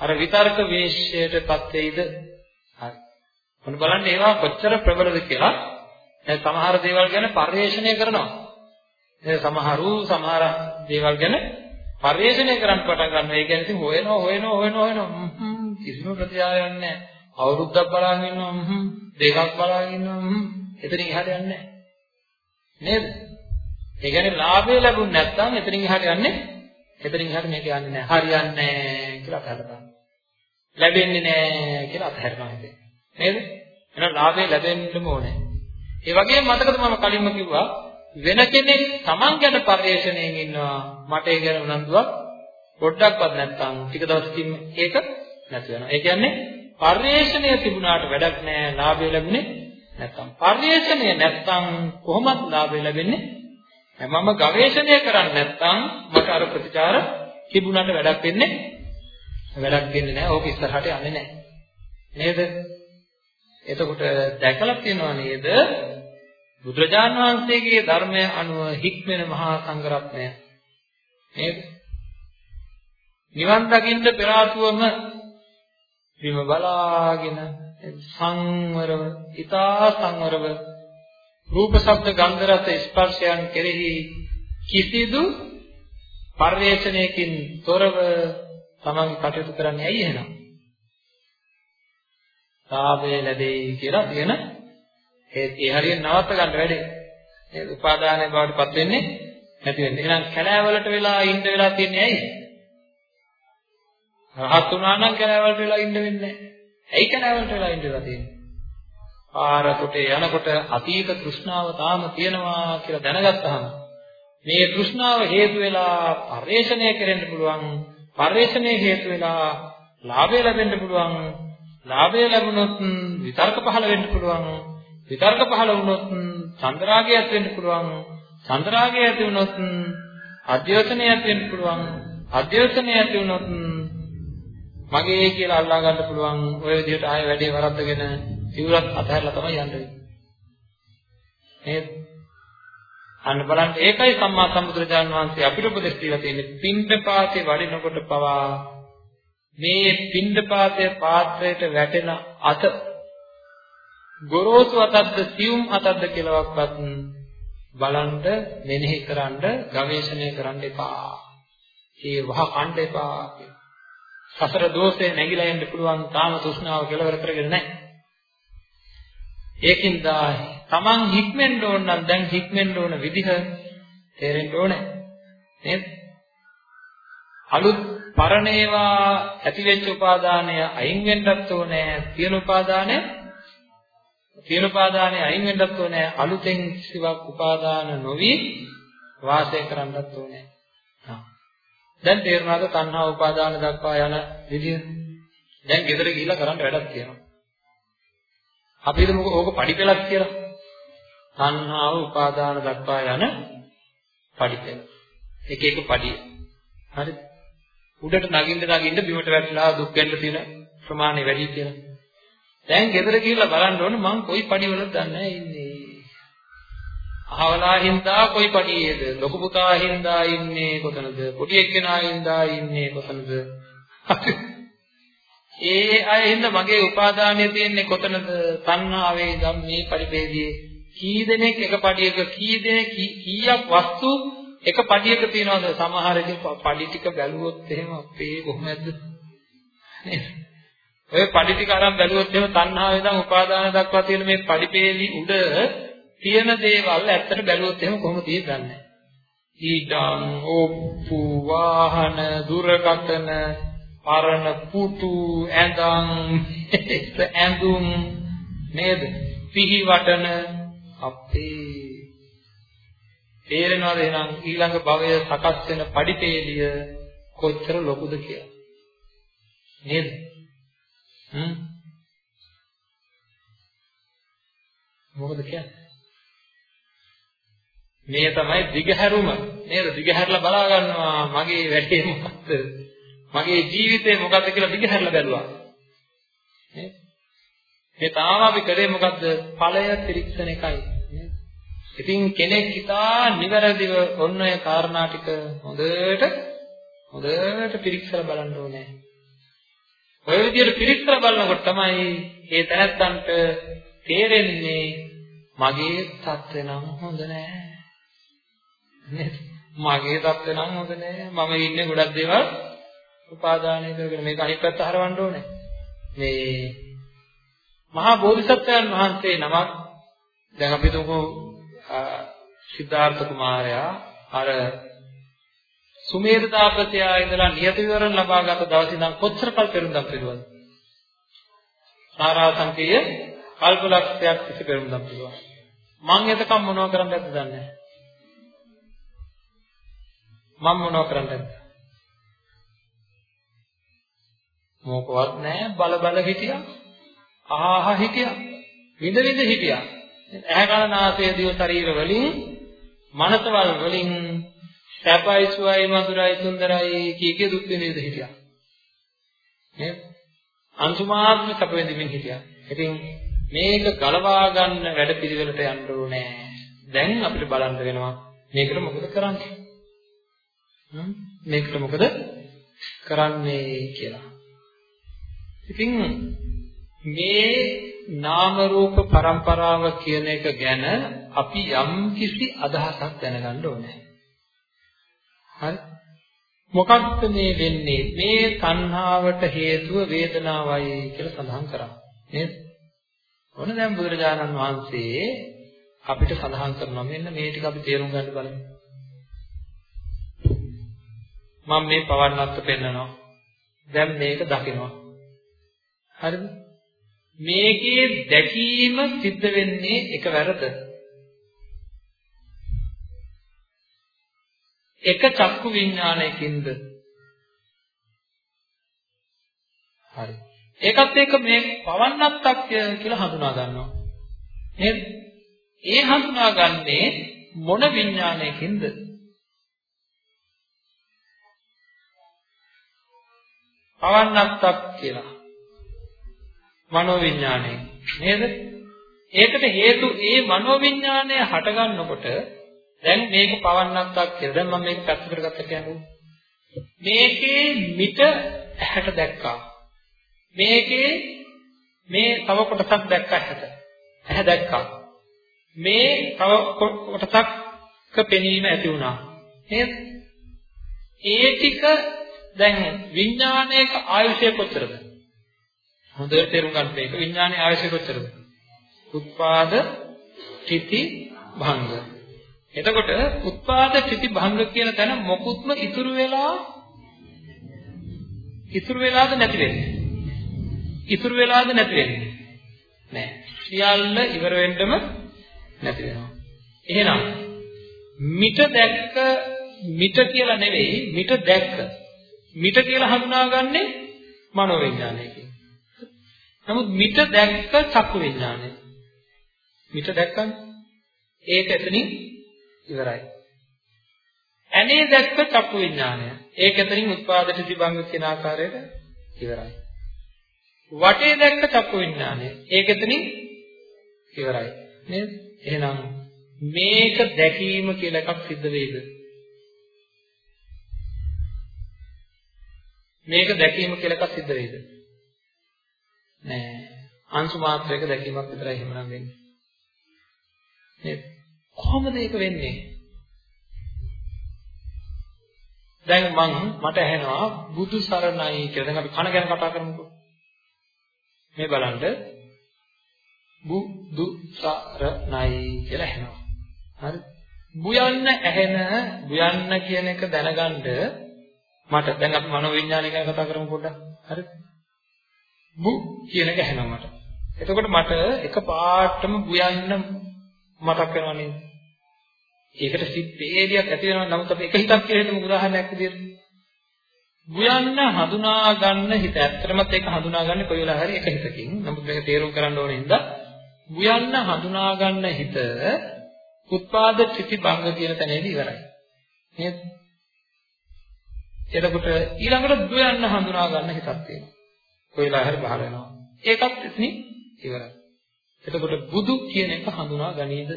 අර විතර්ක වේශ්‍යයටපත් වෙයිද? හරි. මොන බලන්න ඒවා කොච්චර ප්‍රබලද කියලා. දැන් සමහර දේවල් ගැන පරිශ්‍රණය කරනවා. ඒ සමහරු සමහර දේවල් ගැන පරිශ්‍රණය කරන්න පටන් ගන්නවා. ඒ කියන්නේ ඉතින් හොයනවා හොයනවා හොයනවා හොයනවා. කිසිම ප්‍රතිචාරයක් නැහැ. අවුරුද්දක් බලාගෙන ඉන්නවා. දෙකක් බලාගෙන ඉන්නවා. එතනින් එහාට යන්නේ නැහැ. නේද? ඒ කියන්නේ ලාභය ලැබුණ නැත්නම් එතනින් එහාට යන්නේ එතනින් එහාට මේක යන්නේ නැහැ. හරියන්නේ නැහැ කියලා අතහැරලා ලැබෙන්නේ නැහැ කියලා අතහැරලා හිතේ. නේද? එහෙනම් ලාභය ලැබෙන්නම ඕනේ. ඒ වගේම මතකද මම කලින්ම කිව්වා වෙන කෙනෙක් Taman ගැන පරිශ්‍රණයෙන් ඉන්නවා මට ඒ ගැන උනන්දුවක් පොඩ්ඩක්වත් නැත්තම් ටික දවසකින් ඒක නැති වෙනවා. ඒ කියන්නේ පරිශ්‍රණය තිබුණාට වැඩක් නැහැ ලාභය ලැබුණේ නැත්තම්. පරිශ්‍රණය නැත්තම් කොහොමත් ලාභය ලැබෙන්නේ මම ගවේෂණය කරන්නේ නැත්නම් මට අර ප්‍රතිචාර තිබුණාට වැඩක් වෙන්නේ වැඩක් වෙන්නේ නැහැ. ඕක ඉස්සරහට යන්නේ නැහැ. නේද? එතකොට දැකලා තියෙනවා නේද? බුදුරජාන් වහන්සේගේ ධර්මය අනුව හික්මෙන මහා සංඝරත්නය. නේද? නිවන් දකින්න පෙර ආතුවම බිම බලාගෙන සංවරව, ඊතා සංවරව රූප ශබ්ද ගන්ධ රස ස්පර්ශයන් කෙරෙහි කිසිදු පරිේශණයකින් තොරව තමන්ගේ කටයුතු කරන්නේ ඇයි එහෙනම්? සාභය ලැබෙයි කියලා කියන ඒ ඒ හරියට නවත්ත ගන්න වැඩේ. ඒ උපාදානයේ බවට පත් වෙන්නේ නැති වෙන්නේ. එහෙනම් කැලෑවලට වෙලා ඉන්න වෙලා තියන්නේ ඇයි? රහත් වුණා නම් කැලෑවලට වෙලා ඉන්න වෙන්නේ නැහැ. ඇයි කැලෑවලට වෙලා ඉන්න වෙලා තියෙන්නේ? පාරකට යනකොට අතීත තෘෂ්ණාව තාම තියෙනවා කියලා දැනගත්තාම මේ තෘෂ්ණාව හේතු වෙලා පරිේශණය කරන්න පුළුවන් පරිේශණය හේතු වෙලා ලාභය ලැබෙන්න පුළුවන් ලාභය ලැබුණොත් විතර්ක පහළ වෙන්න පුළුවන් විතර්ක පහළ වුණොත් චන්ද්‍රාගය ඇති වෙන්න පුළුවන් චන්ද්‍රාගය ඇති වුණොත් අධ්‍යයනය ඇති වෙන්න පුළුවන්. අධ්‍යයනය ඇති වුණොත් මගේ කියලා අල්ලා ගන්න පුළුවන්. ඔය විදිහට ආයෙ වැඩේ වරද්දගෙන සිවුරත් අතහැරලා තමයි යන්න වෙන්නේ. නේද? අන්න බලන්න ඒකයි සම්මා සම්බුදුරජාණන් වහන්සේ අපිට උපදෙස් දීලා තියෙන්නේ පින්ඩපාතේ වඩිනකොට පවා මේ පින්ඩපාතයේ පාත්‍රයට වැටෙන අත ගොරෝසු අතක්ද සියුම් අතක්ද කියලාවත් බලන්න මෙනෙහි කරන්න ගවේෂණය කරන්න එපා. ඒ වහ කණ්ඩ එපා. සතර දෝෂේ නැగిලා යන්න පුළුවන් තාම තෘෂ්ණාව කෙලවර කරගෙන නැහැ. ඒකින්ද තමන් හික්මෙන්න ඕන නම් දැන් හික්මෙන්න ඕන විදිහ තේරෙන්න ඕනේ. නේද? අලුත් පරණ ඒවා ඇති වෙච්ච උපාදානය අයින් වෙන්නත් ඕනේ. තියෙන උපාදානය තියෙන උපාදානය අයින් වෙන්නත් ඕනේ. අලුතෙන් කිසිවක් උපාදාන නොවි වාසය කරන්නත් ඕනේ. දැන් තේරුණාද තණ්හා උපාදාන දක්වා යන විදිය? දැන් ගෙදර ගිහිල්ලා කරන්න වැඩක් තියෙනවා. අපි හිතමු ඕක පඩිපෙලක් කියලා. තණ්හාව උපාදාන දක්වා යන පඩිපෙල. එක එක පඩිය. හරිද? උඩට නගින්න නගින්න බිමට වැටිලා දුක් වෙන්න තියෙන ප්‍රමාණය වැඩි කියලා. දැන් ගෙදර ගිහිල්ලා බලන්න ඕන මං කොයි පඩිවලද දන්නේ ඉන්නේ. අහවලා හින්දා කොයි පඩියේද? ලොකු පුතා හින්දා ඉන්නේ කොතනද? පොඩි එක්කෙනා හින්දා ඉන්නේ කොතනද? ඒ අය හින්දා මගේ උපාදානය තියෙන්නේ කොතනද? තණ්හාවේ ධම්මේ පරිපේදී කී දෙනෙක් එක පඩියක කී දෙනෙක් කීයක් වස්තු එක පඩියක තියනවද? සමහර ඉතින් පඩි ටික බැලුවොත් එහෙම අපේ කොහොමද? ඔය පඩි ටික අරන් බැලුවොත් එහෙම තණ්හාවේ ඉඳන් උපාදාන දක්වා තියෙන මේ පඩිපේලි උඩ තියෙන දේවල් ඇත්තට බැලුවොත් එහෙම කොහොමද තියෙන්නේ? ඊඩම්, ඕප්පු, වාහන, දුරකථන පරණ පුතු ඇඳන් ඇඳුම් නේද පිහිවටන අපේ තේරෙනවද එහෙනම් ඊළඟ භවය සකස් වෙන පඩිපේලිය කොච්චර ලොකුද කියලා නේද හ්ම් මොකද කියන්නේ මේ තමයි දිගහැරුම නේද දිගහැරලා බලා ගන්නවා මගේ වැඩේ මොකක්ද මගේ ජීවිතේ මොකද්ද කියලා දිගහැරලා බැලුවා. නේද? මේ තාම අපි කරේ මොකද්ද? ඵලය පිරික්සන එකයි. නේද? ඉතින් කෙනෙක් හිතා නිවැරදිව ඔන්න ඔය කාරණා ටික හොඳට හොඳට පිරික්සලා බලන්න ඕනේ. ඔය විදිහට පිරික්සලා බලනකොට තමයි මේ තැනත්තන්ට තේරෙන්නේ මගේ தත්ත්වය නම් හොඳ නෑ. නේද? මගේ தත්ත්වය නම් හොඳ නෑ. මම ඉන්නේ ගොඩක් දේවල් උපාදානය කරගෙන මේක අනිත් පැත්ත හරවන්න ඕනේ. මේ මහා බෝධිසත්වයන් වහන්සේ නමක් දැන් අපි තුමු සිද්ධාර්ථ කුමාරයා අර සුමේධ තාපසයා ඉඳලා නියත විවරණ ලබාගත් දවස් ඉඳන් කොච්චර කල් පෙරුම්දම් පිළිවද? සාරාංශකයේ කල්ප ලක්ෂයක් තිස්සේ පෙරුම්දම් පිළිවද? මං එතකම් මොනව කරන්නද දන්නේ නැහැ. මම මොනව කරන්නද? මොකවත් නැහැ බල බල හිටියා. ආහ හිටියා. විඳ විඳ හිටියා. ඇහැ කන නාසය දිව ශරීර වලින් මනසවල් වලින් සැපයි සුවයි මధుරයි සුන්දරයි කීකේ දුක් විඳින්න හිටියා. නේද? අන්තිමාත්ම සැප විඳින්න හිටියා. ඉතින් මේක ගලවා ගන්න වැඩ පිළිවෙලට යන්න ඕනේ. දැන් අපිට බලන්න වෙනවා මේකට මොකද කරන්නේ? මේකට මොකද කරන්නේ කියලා. ඉතින් මේ නාම රූප પરම්පරාව කියන එක ගැන අපි යම් කිසි අදහසක් දැනගන්න ඕනේ. හරි? මොකක්ද මේ වෙන්නේ? මේ තණ්හාවට හේතුව වේදනාවයි කියලා සඳහන් කරා. නේද? ඔන්න දැන් බුදුරජාණන් වහන්සේ අපිට සඳහන් කරනවා මෙන්න මේ ටික අපි තේරුම් ගන්න බලමු. මම මේ පවන්නත් පෙන්නනවා. දැන් මේක දකිනවා. හරිද? මේකේ දැකීම සිද්ධ වෙන්නේ එකවරද එක චක්කු විඥානයකින්ද? හරි. ඒකත් එක්ක මේ පවන්නත්තක් කියලා හඳුනා ගන්නවා. නේද? ඒ හඳුනාගන්නේ මොන විඥානයකින්ද? පවන්නත්තක් කියලා. මනෝවිඥාණය නේද? ඒකට හේතු ඒ මනෝවිඥාණය හටගන්නකොට දැන් මේක පවන්නක්ක් කියලා. දැන් මම මේක පැත්තකට ගත්ත කියන්නේ. මේකේ මිට ඇහැට දැක්කා. මේකේ මේ තව කොටසක් දැක්කා ඇහැට. ඇහැ දැක්කා. මේ තව කොටසක් පෙනීම ඇති වුණා. නේද? ඒ ටික දැන් විඥානයක ආයුෂය කොච්චරද? හොඳට තේරුම් ගන්න මේක විඥානයේ ආයුෂය කොච්චරද? උත්පාද චිති භංග. එතකොට උත්පාද චිති භංග කියන තැන මොකුත්ම ඉතුරු වෙලා ඉතුරු වෙලාද නැති වෙන්නේ? ඉතුරු වෙලාද නැති වෙන්නේ? නෑ. සියල්ල ඉවර වෙන්නම නැති වෙනවා. එහෙනම් මිට දැක්ක මිට කියලා නෙවෙයි මිට දැක්ක මිට කියලා හඳුනාගන්නේ මනෝවිඥානයකින්. නමුත් මිට දැක්ක චක්කු විඥානය. මිට දැක්කනේ. ඒක එතනින් ඉවරයි. ඇනේ දැක්ක චක්කු විඥානය. ඒක එතනින් උත්පාදට දිබංග කියන ආකාරයට ඉවරයි. වටේ දැක්ක චක්කු විඥානය. ඒක එතනින් ඉවරයි. නේද? එහෙනම් මේක දැකීම කියලා එකක් සිද්ධ වෙයිද? මේක දැකීම කියලා එකක් සිද්ධ වෙයිද? නෑ. අංශු මාත්‍රයක දැකීමක් විතරයි එහෙමනම් වෙන්නේ. නේද? කොහොමද ඒක වෙන්නේ? දැන් මං මට ඇහෙනවා බුදු සරණයි කියලා. දැන් අපි කන ගැන කතා කරමුකෝ. මේ බලන්න බුදු සරණයි කියලා ඇහෙනවා. හරි? බුයන්න ඇහෙන බුයන්න කියන එක දැනගන්න මට දැන් අපි මනෝවිඤ්ඤාණය ගැන කතා කරමු පොඩ්ඩක්. හරිද? බු කියන එක ඇහෙනවා මට. එතකොට මට එක පාටම බුයන්න මතක් වෙනවා නේද? ඒකට සිත් වේදියක් ඇති වෙනවා නමුත් අපි එක හිතක් කියලා හිතමු උදාහරණයක් විදිහට. බුයන්න හඳුනා ගන්න හිත ඇත්තටමත් ඒක හඳුනා ගන්න කොයි වෙලාව හරි එක හිතකින්. නමුත් මේක තේරුම් කරන්න ඕනේ හින්දා බුයන්න හඳුනා ගන්න හිත උත්පාද ත්‍රිති භංග කියන තැනේදී ඉවරයි. නේද? එතකොට ඊළඟට දුයන්න හඳුනා ගන්න හිතක් තියෙනවා. කොයිලා හරි පහල වෙනවා. ඒකත් ඉතින් ඉවරයි. එතකොට බුදු කියන එක හඳුනා ගනීද?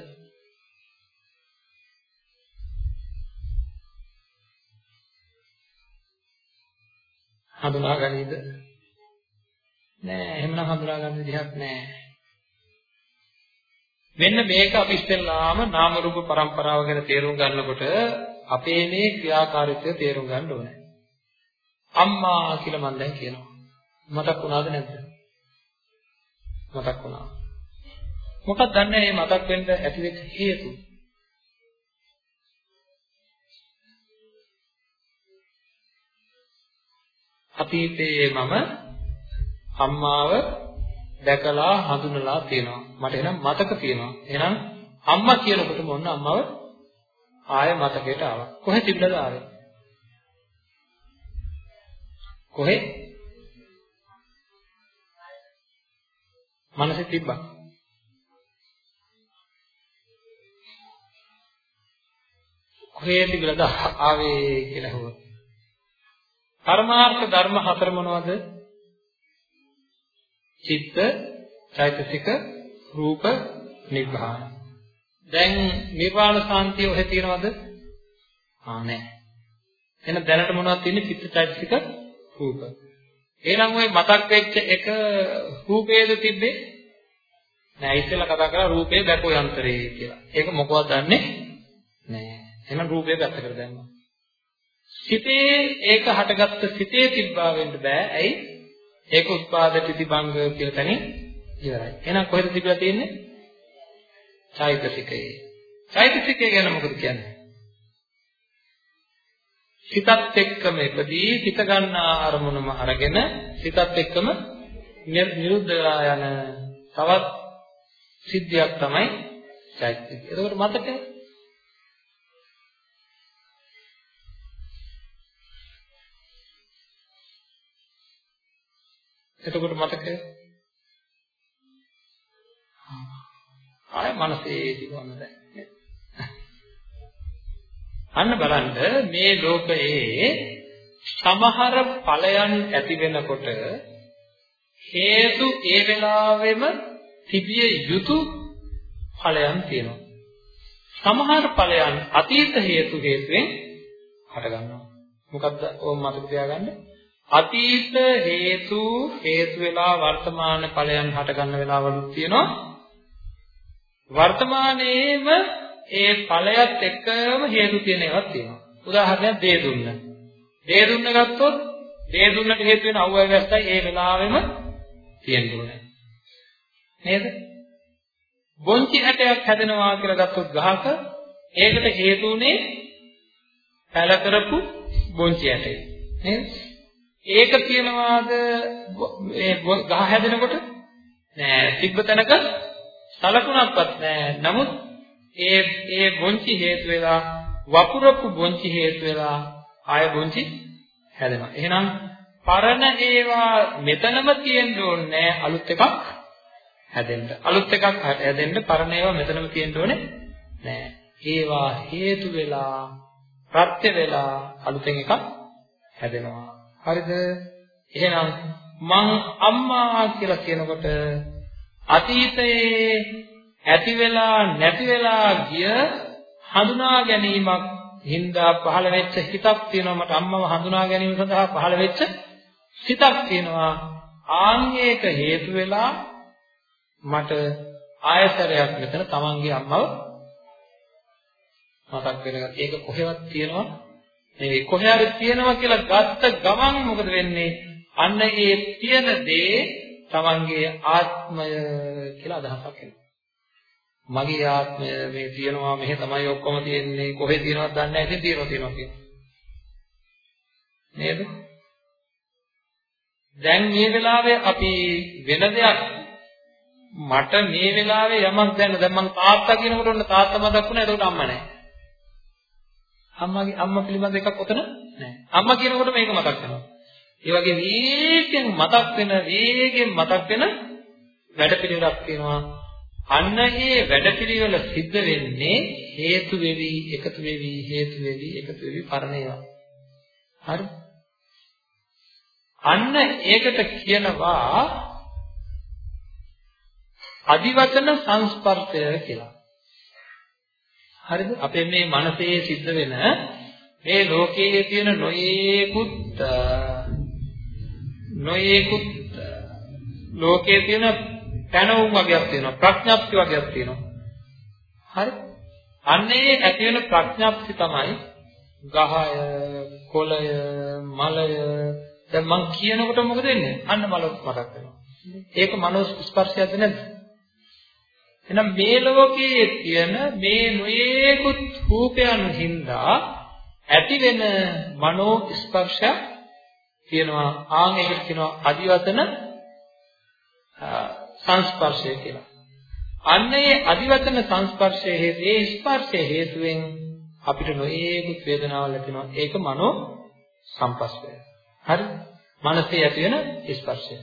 හඳුනා ගනීද? නෑ එහෙමනම් හඳුනා ගන්න විදිහක් නෑ. මෙන්න මේක අපි ඉස්සෙල්ලාම නාම රූප પરම්පරාව ගැන තේරුම් ගන්නකොට අපේ මේ ක්‍රියාකාරීත්වය තේරුම් ගන්න ඕනේ. අම්මා කියලා මම දැන් කියනවා. මතක් වුණාද නැද්ද? මතක් වුණා. මොකක්ද දන්නේ මේ මතක් වෙන්න ඇති වෙච්ච හේතු? අතීතයේ මම අම්මාව දැකලා හඳුනලා තියෙනවා. මට එහෙනම් මතක තියෙනවා. එහෙනම් අම්මා කියනකොටම ඔන්න අම්මව ආයෙ මතකයට ආවා. කොහෙ තිබ්බද ආවේ? කොහෙ? මනසේ තිබ්බා. කොහේ තිබිලාද ආවේ කියලා හුවා. පරමාර්ථ ධර්ම හතර මොනවද? චිත්ත, චෛතසික, රූප, නිබ්බාන. දැන් නිර්වාණ සාන්තිය ඔහෙ තියනවද? ආ නැහැ. එහෙනම් දැනට මොනවද තියෙන්නේ? චිත්ත, චෛතසික, රූප. එහෙනම් ওই මතක් වෙච්ච එක රූපේද තිබ්බේ? නෑ ඉස්සෙල්ලා කතා කරා රූපේ දැකෝ යන්ත්‍රේ කියලා. ඒක මොකවත් දන්නේ නෑ. එහෙනම් රූපේ පැත්තකට දැම්මා. සිතේ ඒක හටගත්ත සිතේ තිබ්බා වෙන්න බෑ. ඇයි? ඒක උත්පාද ප්‍රතිබංග කියලා තනින් ඉවරයි. එහෙනම් කොහෙද තිබිලා තියෙන්නේ? චෛතසිකයේ. චෛතසිකය ගැන මොකද කියන්නේ? සිතත් එක්කම ඉපදී සිත ගන්නා අරමුණම අරගෙන සිතත් එක්කම නිරුද්ධ වෙලා යන තවත් සිද්ධියක් තමයි චෛත්‍යය. එතකොට මතකයි එතකොට මතකයි ආය මනසේ තිබුණා දැන්. අන්න බලන්න මේ ලෝකයේ සමහර ඵලයන් ඇති වෙනකොට හේතු ඒ වෙලාවෙම තිබිය යුතු ඵලයන් තියෙනවා. සමහර ඵලයන් අතීත හේතු හේතුවෙන් හටගන්නවා. මොකද්ද ඕම මතක තියාගන්න. අතීත හේතු හේතු වෙලා වර්තමාන ඵලයන් හටගන්න වෙලාවලුත් තියෙනවා. වර්තමානයේම ඒ ඵලයත් එක්කම හේතු තියෙන ඒවාත් තියෙනවා. උදාහරණයක් දේ දුන්න. දේ දුන්න ගත්තොත් දේ දුන්නට හේතු වෙන අවුව වැස්සයි ඒ වෙලාවෙම තියෙන්න ඕනේ. නේද? බොන්චි ඇටයක් හැදෙනවා කියලා ගත්තොත් ගහක ඒකට හේතු උනේ පැල කරපු බොන්චි ඇටය. නේද? ඒක කියනවාද මේ ගහ හැදෙනකොට නෑ තිබ්බ තැනක සලකුණක්වත් නෑ. නමුත් ඒ ඒ බොන්චි හේතු වෙලා වපුරපු බොන්චි හේතු වෙලා ආය බොන්චි හැදෙනවා. එහෙනම් පරණ ඒවා මෙතනම තියෙන්න ඕනේ අලුත් එකක් හැදෙන්න. අලුත් එකක් හැදෙන්න පරණ ඒවා මෙතනම තියෙන්න ඕනේ නෑ. ඒවා හේතු වෙලා ප්‍රත්‍ය වෙලා අලුතෙන් එකක් හැදෙනවා. හරිද? එහෙනම් මං අම්මා කියලා කියනකොට අතීතයේ ඇති වෙලා නැති වෙලා ගිය හඳුනා ගැනීමක් හින්දා පහළ වෙච්ච හිතක් තියෙනවා. මට අම්මව හඳුනා ගැනීම සඳහා පහළ වෙච්ච හිතක් තියෙනවා. ආන්‍යයක හේතු වෙලා මට ආයතරයක් මෙතන තමන්ගේ අම්මව මතක් වෙනකන්. ඒක කොහෙවත් තියෙනවා. නෙවෙයි කොහේ හරි තියෙනවා කියලා ගත්ත ගමන් මොකද වෙන්නේ? අන්න ඒ තියෙන දේ තමන්ගේ ආත්මය කියලා අදහසක් එනවා. මගේ ආත්මය මේ තියෙනවා මෙහෙ තමයි ඔක්කොම තියෙන්නේ. කොහෙ තියෙනවද දන්නේ නැහැ. ඉතින් තියෙනවා තියෙනවා කියනවා නේද? දැන් මේ වෙලාවේ අපි වෙන දෙයක් මට මේ වෙලාවේ යමක් දැන දැන් මං තාත්තා කියනකොට ඔන්න තාත්තා මතක් වුණා. එතකොට අම්මා නැහැ. අම්මාගේ අම්මා පිළිබඳ එකක් ඔතන නැහැ. අම්මා කියනකොට මේක මතක් වෙනවා. ඒ වගේ වේගෙන් මතක් වෙන වේගෙන් මතක් වෙන වැඩ පිළිවෙලක් තියෙනවා. අන්න ඒ වැඩපිළිවෙල සිද්ධ වෙන්නේ හේතු වෙවි එකතු වෙවි හේතු වෙවි එකතු වෙවි පරණ ඒවා. හරි? අන්න ඒකට කියනවා අදිවචන සංස්පර්ශය කියලා. හරිද? අපේ මේ මනසේ සිද්ධ වෙන මේ ලෝකයේ තියෙන නොයේකුත් නොයේකුත් ලෝකයේ තියෙන පැනවුම් වගේක් තියෙනවා ප්‍රඥප්ති වගේක් තියෙනවා. හරි. අන්නේ ඇති වෙන ප්‍රඥප්ති තමයි ගහය කොළය මලය. දැන් මං කියනකොට මොකද වෙන්නේ? අන්න මල මතක් වෙනවා. ඒක මනෝ ස්පර්ශයක්ද නැද්ද? එහෙනම් මේ ලෝකයේ තියෙන මේ නොයේකුත් රූපයන් හින්දා ඇති වෙන මනෝ ස්පර්ශ කියනවා. ආන් ඒකට කියනවා අදිවතන සංස්පර්ශය කියලා. අන්න ඒ අදිවචන සංස්පර්ශයේ හේතු ඒ ස්පර්ශයේ හේතුවෙන් අපිට නොයේකුත් වේදනාවල් ඇතිවෙනවා. ඒක මනෝ සංපස්සය. හරි? මනසේ ඇති වෙන ස්පර්ශය.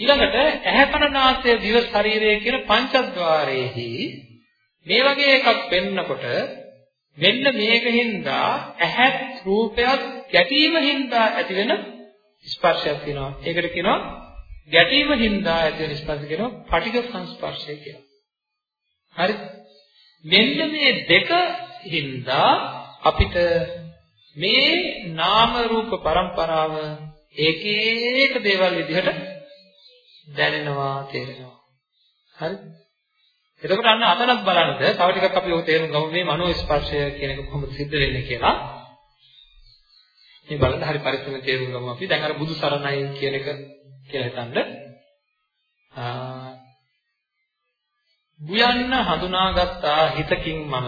ඊළඟට ඇහැ කන නාසය දිව ශරීරය කියන පංචද්වාරයේහි මේ වගේ එකක් පෙන්නකොට මෙන්න මේකින්දා ඇහත් රූපයත් ගැටීම හින්දා ඇතිවෙන ස්පර්ශයක් තියෙනවා. ඒකට කියනවා ගැටීම හින්දා ඇති වෙන ස්පර්ශ කියනවා පටිඝ සංස්පර්ශය කියලා. හරි? මෙන්න මේ දෙක හින්දා අපිට මේ නාම රූප પરම්පරාව එක එක දේවල් විදිහට දැනෙනවා තේරෙනවා. හරි? එතකොට අන්න අතනක් බලන්න තව ටිකක් අපි ඔය තේරුම් ගමු මේ මනෝ ස්පර්ශය කියන එක කොහොමද සිද්ධ වෙන්නේ කියලා. මේ බලන්න හරි පරිස්සමෙන් තේරුම් ගමු අපි. දැන් අර බුදු සරණයි කියන එක කියලා හිතන්න. බුයන්න හඳුනාගත්තා හිතකින් මම.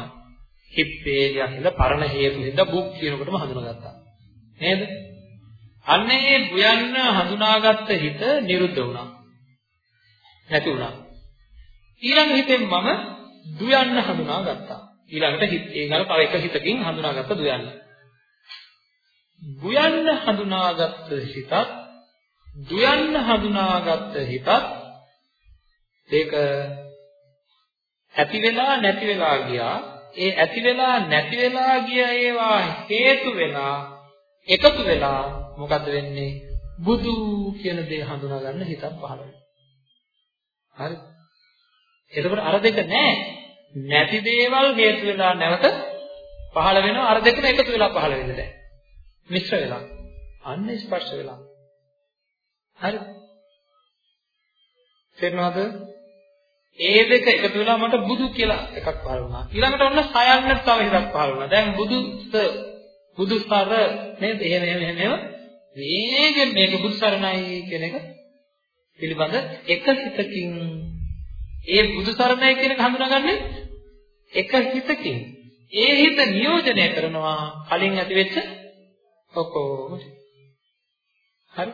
හිප්පේලියක් ඉඳ පරණ හේතු හින්දා බුක් කියනකොටම හඳුනාගත්තා. නේද? අන්න ඒ බුයන්න හඳුනාගත්ත හිත නිරුද්ධ වුණා. නැති වුණා. ඊළඟ හිතෙන් මම දුයන්න හඳුනාගත්තා. ඊළඟට හිත ඒගල තව එක හිතකින් හඳුනාගත්ත දුයන්න. බුයන්න හඳුනාගත්ත හිතත් දුයන්න හඳුනාගත්ත හිතත් ඒක ඇති වෙලා නැති වෙලා ගියා ඒ ඇති වෙලා නැති වෙලා ගිය ඒවා හේතු වෙලා එකතු වෙලා මොකද්ද වෙන්නේ? බුදු කියන දේ හඳුනා ගන්න හිතක් පහළ වෙනවා. හරි. එතකොට අර දෙක නැහැ. නැති දේවල් හේතු වෙලා නැවත පහළ වෙනවා අර දෙකම එකතු වෙලා පහළ වෙන්නේ නැහැ. මිශ්‍ර වෙලා. අන්න ස්පර්ශ වෙලා. හරි. තේරෙනවද? ඒ දෙක එකතු වෙලා මට බුදු කියලා එකක් පහළ වුණා. ඊළඟට ඔන්න සයන්නට තව එකක් පහළ වුණා. දැන් බුදුස බුදුස්තර නේද? එහෙම එහෙම එහෙම වේගෙන් මේක බුදුසරණයි කියන එක පිළිබඳ එක හිතකින් ඒ බුදුසරණයි කියන එක හඳුනාගන්නේ එක හිතකින්. ඒ හිත නියෝජනය කරනවා කලින් ඇති වෙච්ච ඔක්කොම. හරි?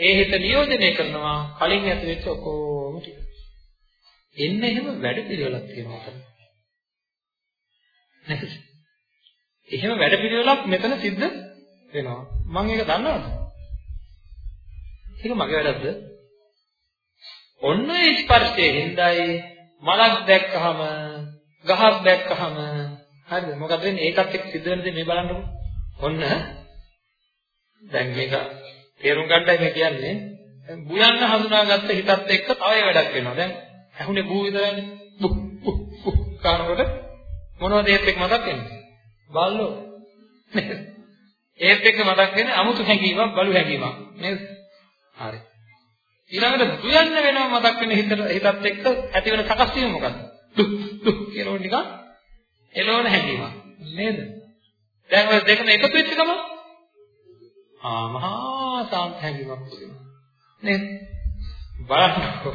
ඒ හිත නියෝජනය කරනවා කලින් ඇති වෙච්ච ඔක්කොම ටික. එන්න එහෙම වැඩ පිළිවෙලක් තියෙනවා තමයි. නේද? එහෙම වැඩ පිළිවෙලක් මෙතන සිද්ධ වෙනවා. මම ඒක දන්නවද? ඒක මගේ වැඩක්ද? ඔන්න ඒ ස්පර්ශයේ හිඳයි මලක් දැක්කහම ගහක් දැක්කහම හරිද? මොකද වෙන්නේ? ඒකත් එක්ක සිද්ධ වෙන දේ මේ බලන්නකො. ඔන්න දැන් මේක තේරුම් ගන්නයි මේ කියන්නේ. දැන් බුයන්න හඳුනාගත්ත හිතත් එක්ක තව වැඩක් වෙනවා. දැන් ඇහුනේ බූ විතරනේ. බු බු බු කානකොට මොනවද ඒත් එක්ක මතක් වෙන්නේ? බල්ලෝ. ඒත් එක්ක මතක් වෙන්නේ අමුතු හැඟීමක් බලු හැඟීමක් නේද? හරි. ඊළඟට දුයන්න වෙනව මතක් වෙන හිතට හිතත් එක්ක ඇති වෙන සකස් වීම මොකද්ද? දු දු කියනකොට නිකන් එළවන හැඟීමක් නේද? දැන් ඔය දෙකම එකතු වෙච්ච ගමන් ආ මහා සාන්ත හැඟීමක් තියෙනවා. නේද? බලන්නකො.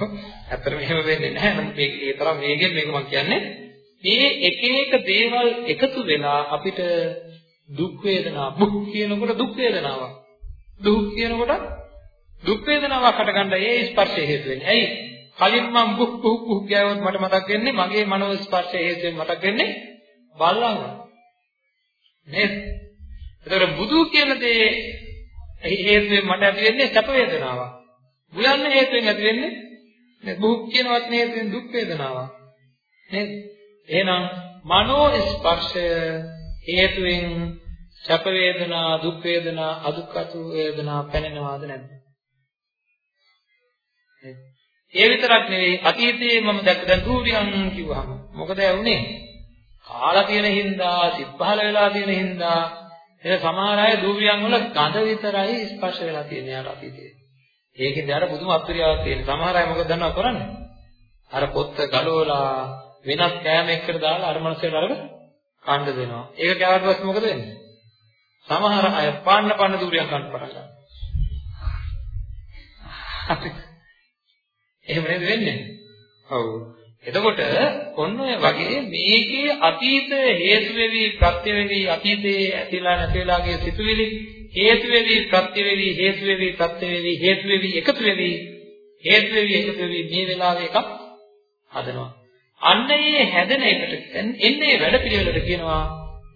ඇත්තටම එහෙම වෙන්නේ නැහැ. නමුත් මේක ඒ තරම් වේගෙන් මේක මම කියන්නේ මේ එක එක දේවල් එකතු වෙලා අපිට දුක් වේදනා බුක් කියනකොට දුක් වේදනාවක්. දුක් කියනකොට දුක් වේදනාවක් හටගන්න ඒ ස්පර්ශය හේතු වෙන්නේ. ඇයි? කලින් මම බුක් බුක් බුක් ගෑවොත් මට මතක් වෙන්නේ මගේ මනෝ ස්පර්ශය හේතුවෙන් මතක් වෙන්නේ බල්ලන්ව. නේද? ඒතර බුදු කියන දේ හේතුවෙන් මට ඇති වෙන්නේ සැප වේදනාවක්. බුයන්න හේතුවෙන් ඇති වෙන්නේ නේ බුක් කියන වචනේ හේතුවෙන් දුක් වේදනාවක්. නේද? එහෙනම් මනෝ ස්පර්ශය හේතුවෙන් සැප වේදනා දුක් වේදනා අදුක්කතු වේදනා පැනෙනවාද නැද්ද? ඒ විතරක් නෙවෙයි අතීතයේ මම දැක්ක දැන් දූරියන් කිව්වහම මොකද වුනේ? කාලා තියෙන හින්දා, සිත් පහල වෙලා තියෙන හින්දා එන සමහර අය දූරියන් වල ගඳ විතරයි ස්පර්ශ වෙලා තියෙන යාර අතීතයේ. ඒකෙන් යාර පුදුම අප්‍රියාවක් තියෙන. සමහර අය මොකද දන්නව කරන්නේ? අර පොත්ත ගලවලා වෙනත් කෑම එකට දාලා අර මනසට අරගෙන කන්න දෙනවා. ඒක කෑවට පස්සේ මොකද වෙන්නේ? සමහර අය පාන්න පාන්න දූරියන් කන්න පටන් ගන්නවා. එහෙම නේද වෙන්නේ? ඔව්. එතකොට ඔන්න ඔය වගේ මේකේ අතීත හේතු වෙවි ප්‍රත්‍ය වෙවි අතීතයේ ඇතිලා නැතිලාගේ සිතුවිලි හේතු වෙවි ප්‍රත්‍ය වෙවි හේතු වෙවි ප්‍රත්‍ය වෙවි හේතු වෙවි එකතු වෙවි හේතු වෙවි එකතු වෙවි මේ වෙලාවේ එකක් හදනවා. අන්න ඒ හැදෙන එකට එන්නේ වැඩ පිළිවෙලට කියනවා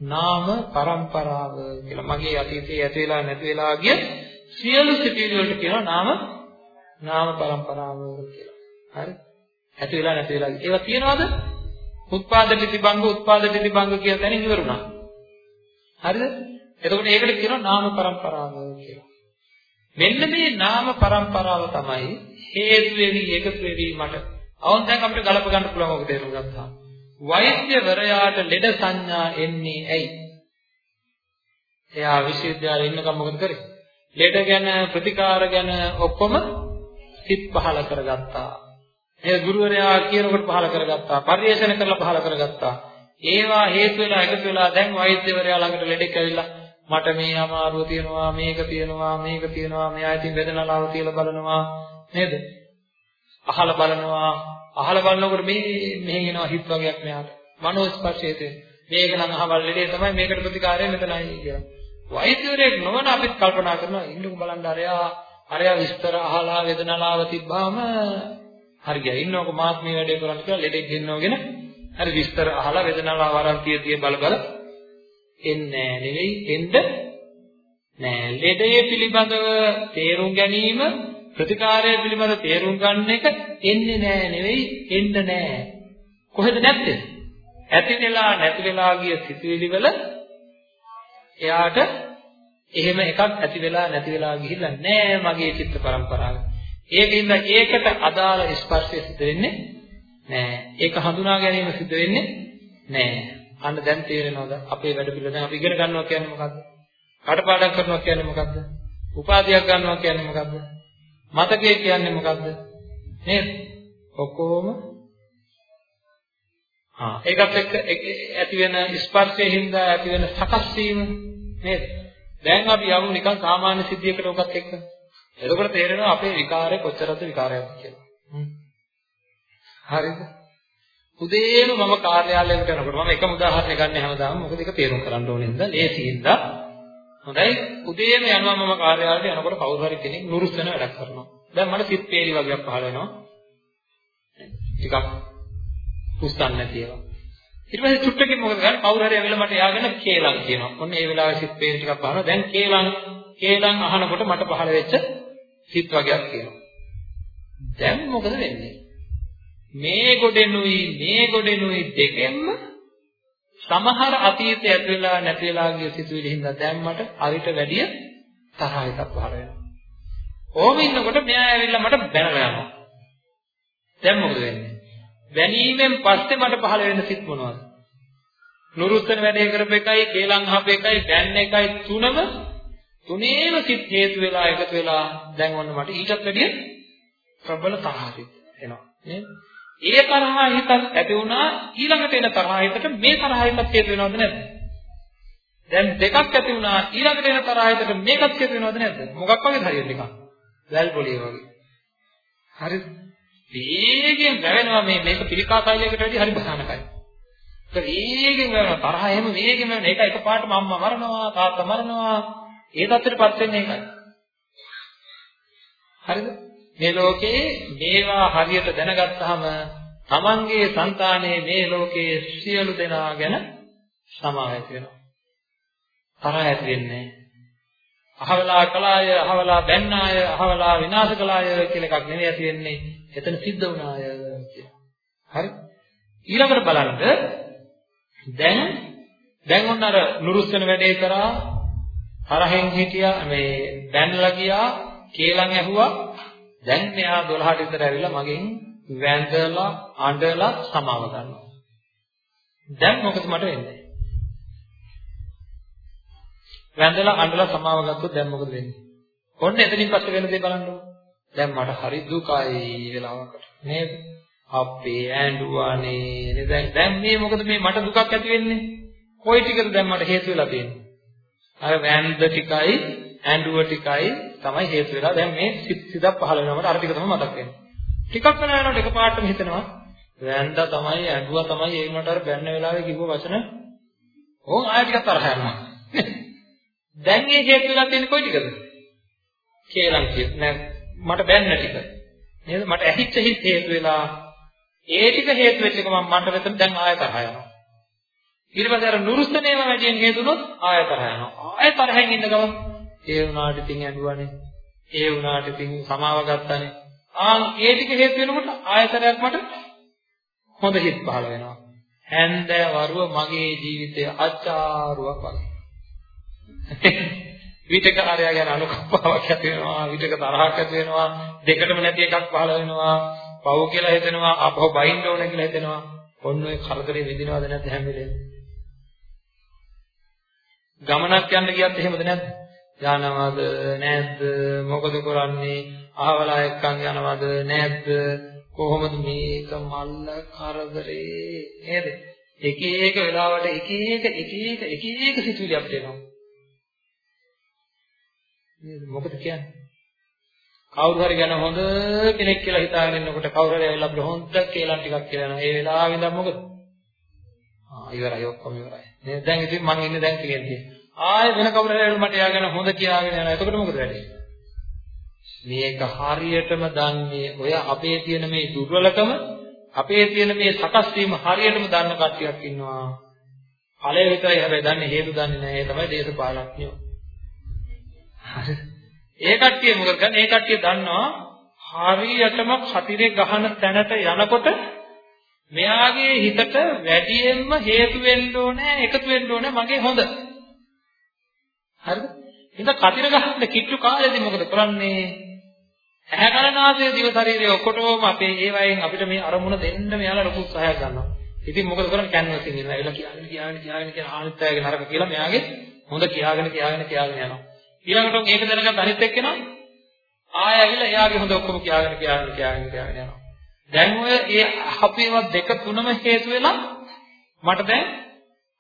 නාම පරම්පරාව කියලා. මගේ අතීතයේ ඇති වෙලා නැති වෙලා ගිය සියලු සිතුවිලි වලට කියනවා නාම නාම පරම්පරාව කියලා. හරි? ඇති වෙලා නැති වෙලා ඒවා තියනවාද? උත්පාද ප්‍රතිබංග උත්පාද ප්‍රතිබංග කියන තැන ඉවර වුණා. හරිද? එතකොට ඒකට කියනවා නාම પરම්පරාව කියලා. මෙන්න මේ නාම પરම්පරාව තමයි හේතු වෙවි එකතු වෙවි මට. අවුන් දැන් අපිට ගලප ගන්න පුළුවන් ඔක තේරුම් ගත්තා. වෛද්‍යවරයාට ලෙඩ සංඥා එන්නේ ඇයි? එයා විශ්වවිද්‍යාලේ ඉන්නකම් මොකද කරේ? ලෙඩ ගැන ප්‍රතිකාර ගැන ඔක්කොම හිත පහල කරගත්තා. ඒ ගුරුවරයා කියනකොට පහල කරගත්තා. පරිේශන කරලා පහල කරගත්තා. ඒවා හේතු වෙලා එකතු වෙලා දැන් වෛද්‍යවරයා ළඟට ලෙඩෙක් ඇවිල්ලා මට මේ අමාරුව තියෙනවා මේක තියෙනවා මේක තියෙනවා මෙයා ඉතින් වේදනාව තියලා බලනවා නේද? අහලා බලනවා අහලා බලනකොට මේ මෙහෙන් එනවා හිත වගේක් මෙයාට. මනෝ ස්පර්ශයට මේක නම් අහවල් ලෙඩේ තමයි මේකට ප්‍රතිකාරය මෙතනයි කියලා. වෛද්‍යවරයෙක් නොවන අපිත් කල්පනා කරනවා ඉන්නකෝ බලන්න අරයා අරයා විස්තර අහලා වේදනාව තිබ්බාම හරි ගියා. ඉන්නකො මාත් මේ වැඩේ කරන්න කියලා ලෙඩෙක් ගෙන්නවගෙන හරි විස්තර අහලා වේදනාව වරන් තිය තිය බල බල එන්නේ නෙවෙයි එන්න නෑ. ලෙඩේ පිළිබඳව තේරුම් ගැනීම ප්‍රතිකාරය පිළිබඳව තේරුම් ගන්න එක එන්නේ නෑ නෙවෙයි එන්න නෑ. කොහෙද නැත්තේ? ඇති වෙලා නැති වෙලා ගිය සිතුවිලි වල එයාට එහෙම එකක් ඇති වෙලා නැති වෙලා ගිහිල්ලා නෑ මගේ චිත්ත පරම්පරාව. ඒකින්ද ඒකට අදාළ ස්පර්ශය සිද්ධ වෙන්නේ නෑ. ඒක හඳුනා ගැනීම සිද්ධ වෙන්නේ නෑ. අන්න දැන් තේරෙනවද අපේ වැඩ පිළිවෙල දැන් අපි ඉගෙන ගන්නවා කියන්නේ මොකද්ද? කටපාඩම් කරනවා කියන්නේ මොකද්ද? උපාධියක් ගන්නවා කියන්නේ මොකද්ද? මතකය කියන්නේ මොකද්ද? නේද? ඔක්කොම ආ ඒකත් එක්ක ඇති වෙන ස්පර්ශයෙන් හින්දා ඇති වෙන සකස් වීම නේද? දැන් අපි යමු නිකන් සාමාන්‍ය සිද්ධියකට ඔකත් එක්ක. එතකොට තේරෙනවා අපේ විකාරය කොච්චරද විකාරයක්ද කියලා. හරිද? උදේම මම කාර්යාලයකට යනකොට මම එකම උදාහරණයක් ගන්න හැමදාම මොකද ඒක තේරුම් කරන්න ඕනේ නේද? ලේසියින්ද හොඳයි උදේම යනවා මම කාර්යාලයට යනකොට කවුරු හරි කෙනෙක් නුරුස්සන වැඩක් කරනවා. දැන් මට සිත් පේලි වගේක් පහල වෙනවා. ටිකක් පුස්තන් නැති ඒවා. ඊට පස්සේ චුට්ටකින් මොකද කරන්නේ? කවුරු හරි ඇවිල්ලා මට යාගෙන කේලම් කියනවා. ඔන්න ඒ වෙලාවේ සිත් පේලි ටිකක් පහනවා. දැන් කේලම් කේලම් අහනකොට මට පහල වෙච්ච සිත් වගේක් කියනවා. දැන් මොකද වෙන්නේ? මේ ගොඩෙනුයි මේ ගොඩෙනුයි දෙකෙන්ම සමහර අතීතයේ ඇති වෙලා නැති වෙලා ගිය සිතුවිලි හින්දා දැන් මට අරිට වැඩිය තරහ එකක් පහළ වෙනවා. ඕම ඉන්නකොට මෙයා ඇවිල්ලා මට බැනලා යනවා. දැන් මොකද වෙන්නේ? බැනීමෙන් පස්සේ මට පහළ වෙන සිත් මොනවද? නුරුත්තන වැඩේ කරපු එකයි, කේලම් අහපු එකයි, බැන්න එකයි තුනම තුනේම සිත් හේතු වෙලා එකතු වෙලා දැන් ඔන්න මට ඊටත් වැඩිය ප්‍රබල තරහක් එනවා. නේද? ඒ තරහා හිතක් ඇති වුණා ඊළඟට එන තරහා හිතට මේ තරහා හිතක් හේතු වෙනවද නැද්ද? දැන් දෙකක් ඇති වුණා ඊළඟට එන තරහා හිතට මේකත් හේතු වෙනවද නැද්ද? මොකක් වගේද හරියට නිකන්? වැල් පොලිය වගේ. හරිද? වේගෙන් වැවෙනවා මේ මේක පිළිකා කයිලයකට වැඩි හරි භයානකයි. ඒක වේගෙන් වැවෙනවා තරහ එහෙම වේගෙන් වැවෙන එක එකපාරටම අම්මා මරනවා තාත්තා මරනවා ඒ තත්ත්වයටපත් වෙන්නේ ඒකයි. හරිද? මේ ලෝකේ මේවා හරියට දැනගත්තාම තමන්ගේ సంతානයේ මේ ලෝකයේ සියලු දෙනා ගැන සමාව ඇති වෙනවා. තරහ ඇති වෙන්නේ අහවලා කලාය, අහවලා බැන්නාය, අහවලා විනාශ කලාය කියලා එකක් නෙවෙයි ඇති වෙන්නේ. එතන සිද්ධ වුණාය කියලා. හරි? ඊළඟට බලන්න දැන් දැන් ඔන්න අර නුරුස්සන වැඩේ කරා තරහෙන් හිටියා මේ බැනලා ගියා කේලම් ඇහුවා දැන් මෙයා 12ට විතර ඇවිල්ලා මගෙන් වැඳලා අඬලා සමාව ගන්නවා. දැන් මොකද මට වෙන්නේ? වැඳලා අඬලා සමාව ගත්තොත් දැන් මොකද වෙන්නේ? ඔන්න එතනින් පස්සේ වෙන දේ බලන්නකො. දැන් මට හරි දුකයි වෙලාවකට. නේද? අපේ ඇඬුවානේ නේද? දැන් මේ මොකද මේ මට දුකක් ඇති වෙන්නේ? කොයි ටිකද දැන් මට හේතු වෙලා තියෙන්නේ? අර වැඳ ටිකයි ඇඬුව ටිකයි තමයි හේතු වෙලා දැන් මේ සිත් සිතක් පහළ වෙනකොට අර ටික තමයි මතක් වෙන්නේ. ටිකක් වෙලා යනකොට එකපාරටම හිතෙනවා වැන්දා තමයි ඇඬුවා තමයි ඒ වුණාට අර බැන්න වෙලාවේ කිව්ව වචන ඕන් ආයෙ ටිකක් තරහ යනවා. දැන් මේ හේතු වෙලා තියෙන්නේ කොයි ටිකද? කේලම් කිය නෑ මට බැන්න ටික. නේද? මට ඇහිච්ච හිත් හේතු වෙලා ඒ ටික හේතු වෙච්ච එක මම මට වෙතන දැන් ආයෙ තරහ යනවා. ඊට පස්සේ අර නුරුස්තනේම වැඩියෙන් හේතුනොත් ආයෙ තරහ යනවා. ආයෙ තරහෙන් ඉන්න ගමන් ඒ වුණාට ඉතින් ඇඬුවානේ. ඒ වුණාට ඉතින් සමාව ගත්තානේ. ආන් ඒ ටික හේතු වෙනකොට ආයතරයක් මට හොඳ හිත් පහළ වෙනවා. හැන්ද වරුව මගේ ජීවිතයේ අචාරුවක් වගේ. විතක කාර්යය ගැන අනුකම්පාවක් ඇති වෙනවා, විතක තරහක් ඇති වෙනවා, දෙකටම නැති එකක් පහළ වෙනවා, පව් කියලා හිතෙනවා, අපහො බයින්න ඕන කියලා හිතෙනවා. ඔන්න ඔය කරදරේ විඳිනවද නැද්ද හැම වෙලේම? ගමනක් යන්න ගියත් එහෙමද නැද්ද? යනවද නැද්ද? මොකද කරන්නේ? අහවලා එක්කන් යනවද නැද්ද? කොහොමද මේක මල්ල කරදරේ? නේද? එක එක වෙලාවට එක එක එක එක එක එක සිතුවිලි අපිට එනවා. නේද? මොකද කියන්නේ? කවුරු හරි ගැන හොඳ කෙනෙක් කියලා හිතාගෙන ඉන්නකොට කවුරු හරි ඇවිල්ලා අපිට හොඳ කියලා ටිකක් කියලා යනවා ඒ වෙලාවෙ ඉඳන් මොකද? ආ ඉවරයි ඔක්කොම ඉවරයි නේද දැන් ඉතින් මං ඉන්නේ දැන් කියන්නේ ආයෙ වෙන කවුරු හරි මට යාගෙන හොඳ කියාගෙන යනවා. එතකොට මොකද වෙන්නේ? මේක හරියටම දන්නේ ඔය අපේ තියෙන මේ දුර්වලකම අපේ තියෙන මේ සකස් වීම හරියටම දන්න කට්ටියක් ඉන්නවා. ඵලය විතරයි හැබැයි දන්නේ හේතු දන්නේ නැහැ. ඒ තමයි දේශපාලඥයෝ. හරි. ඒ කට්ටිය මොකද කරන්නේ? ඒ කට්ටිය දන්නවා හරියටම කතිරේ ගහන තැනට යනකොට මෙයාගේ හිතට වැඩියෙන්ම හේතු වෙන්න ඕනේ එකතු වෙන්න ඕනේ මගේ හොඳ. හරිද? ඉතින් කතිර ගහන්න කිට්ටු කාලෙදී මොකද කරන්නේ? ඇහැ කන නාසය දිව ශරීරය ඔක්කොටම අපේ ඒ වයින් අපිට මේ අරමුණ දෙන්න මෙයාලා ලොකු උත්සාහයක් ගන්නවා. ඉතින් මොකද කරන්නේ කැන්වසින් ඉන්නවා. ඒලා කියාගෙන කියාගෙන කියාගෙන කියන ආනිත්‍යයගේ නරක කියලා මෙයාගේ හොඳ කියාගෙන කියාගෙන කියාගෙන යනවා. ඊළඟට මේක දැනගත් අනිත් එක්කෙනා ආය ඇවිල්ලා එයාගේ හොඳ ඔක්කොම කියාගෙන කියාගෙන කියාගෙන කියාගෙන යනවා. දැන් ඔය ඒ අපේවත් දෙක තුනම හේතු වෙලා මට දැන්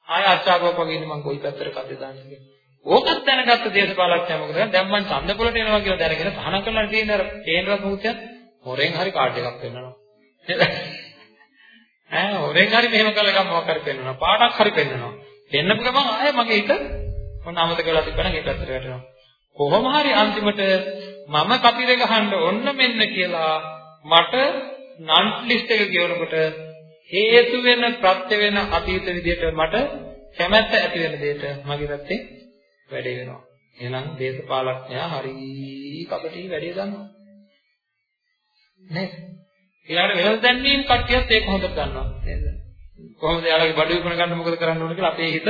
ආය අච්චාගෝප වගේ ඉන්නේ මං කොයි පැත්තට කද්ද දාන්නේ කියලා. ඕකත් දැනගත්ත දේශපාලඥයා මොකද කරන්නේ? දැන් මං ඡන්දපොලට එනවා කියලා දැනගෙන තහනම් කරලා තියෙන අර කේන්ද්‍රවත් මුහුතියත් හොරෙන් හරි කාඩ් එකක් පෙන්නනවා. ඈ හොරෙන් හරි මෙහෙම කළා එකක් මොකක් හරි පෙන්නනවා. පාටක් හරි පෙන්නනවා. දෙන්නපු ගමන් ආයෙ මගේ හිත මොන අමතක වෙලා තිබ්බනම් ඒ පැත්තට වැටෙනවා. කොහොම හරි අන්තිමට මම කපිර ගහන්න ඕන්න මෙන්න කියලා මට නන් ලිස්ට් එක කියවනකොට හේතු වෙන ප්‍රත්‍ය වෙන අතීත විදියට මට කැමැත්ත ඇති වෙන දෙයට මගේ පැත්තේ වැඩේ වෙනවා. එහෙනම් දේශපාලඥයා හරි කපටි වැඩේ දන්නවා. නේද? ඊළඟට වෙනස් දැන්වීම කට්ටියත් ඒක හොඳට දන්නවා නේද? කොහොමද යාළුවගේ බඩු විකුණ ගන්න මොකද කරන්න ඕන කියලා අපේ හිත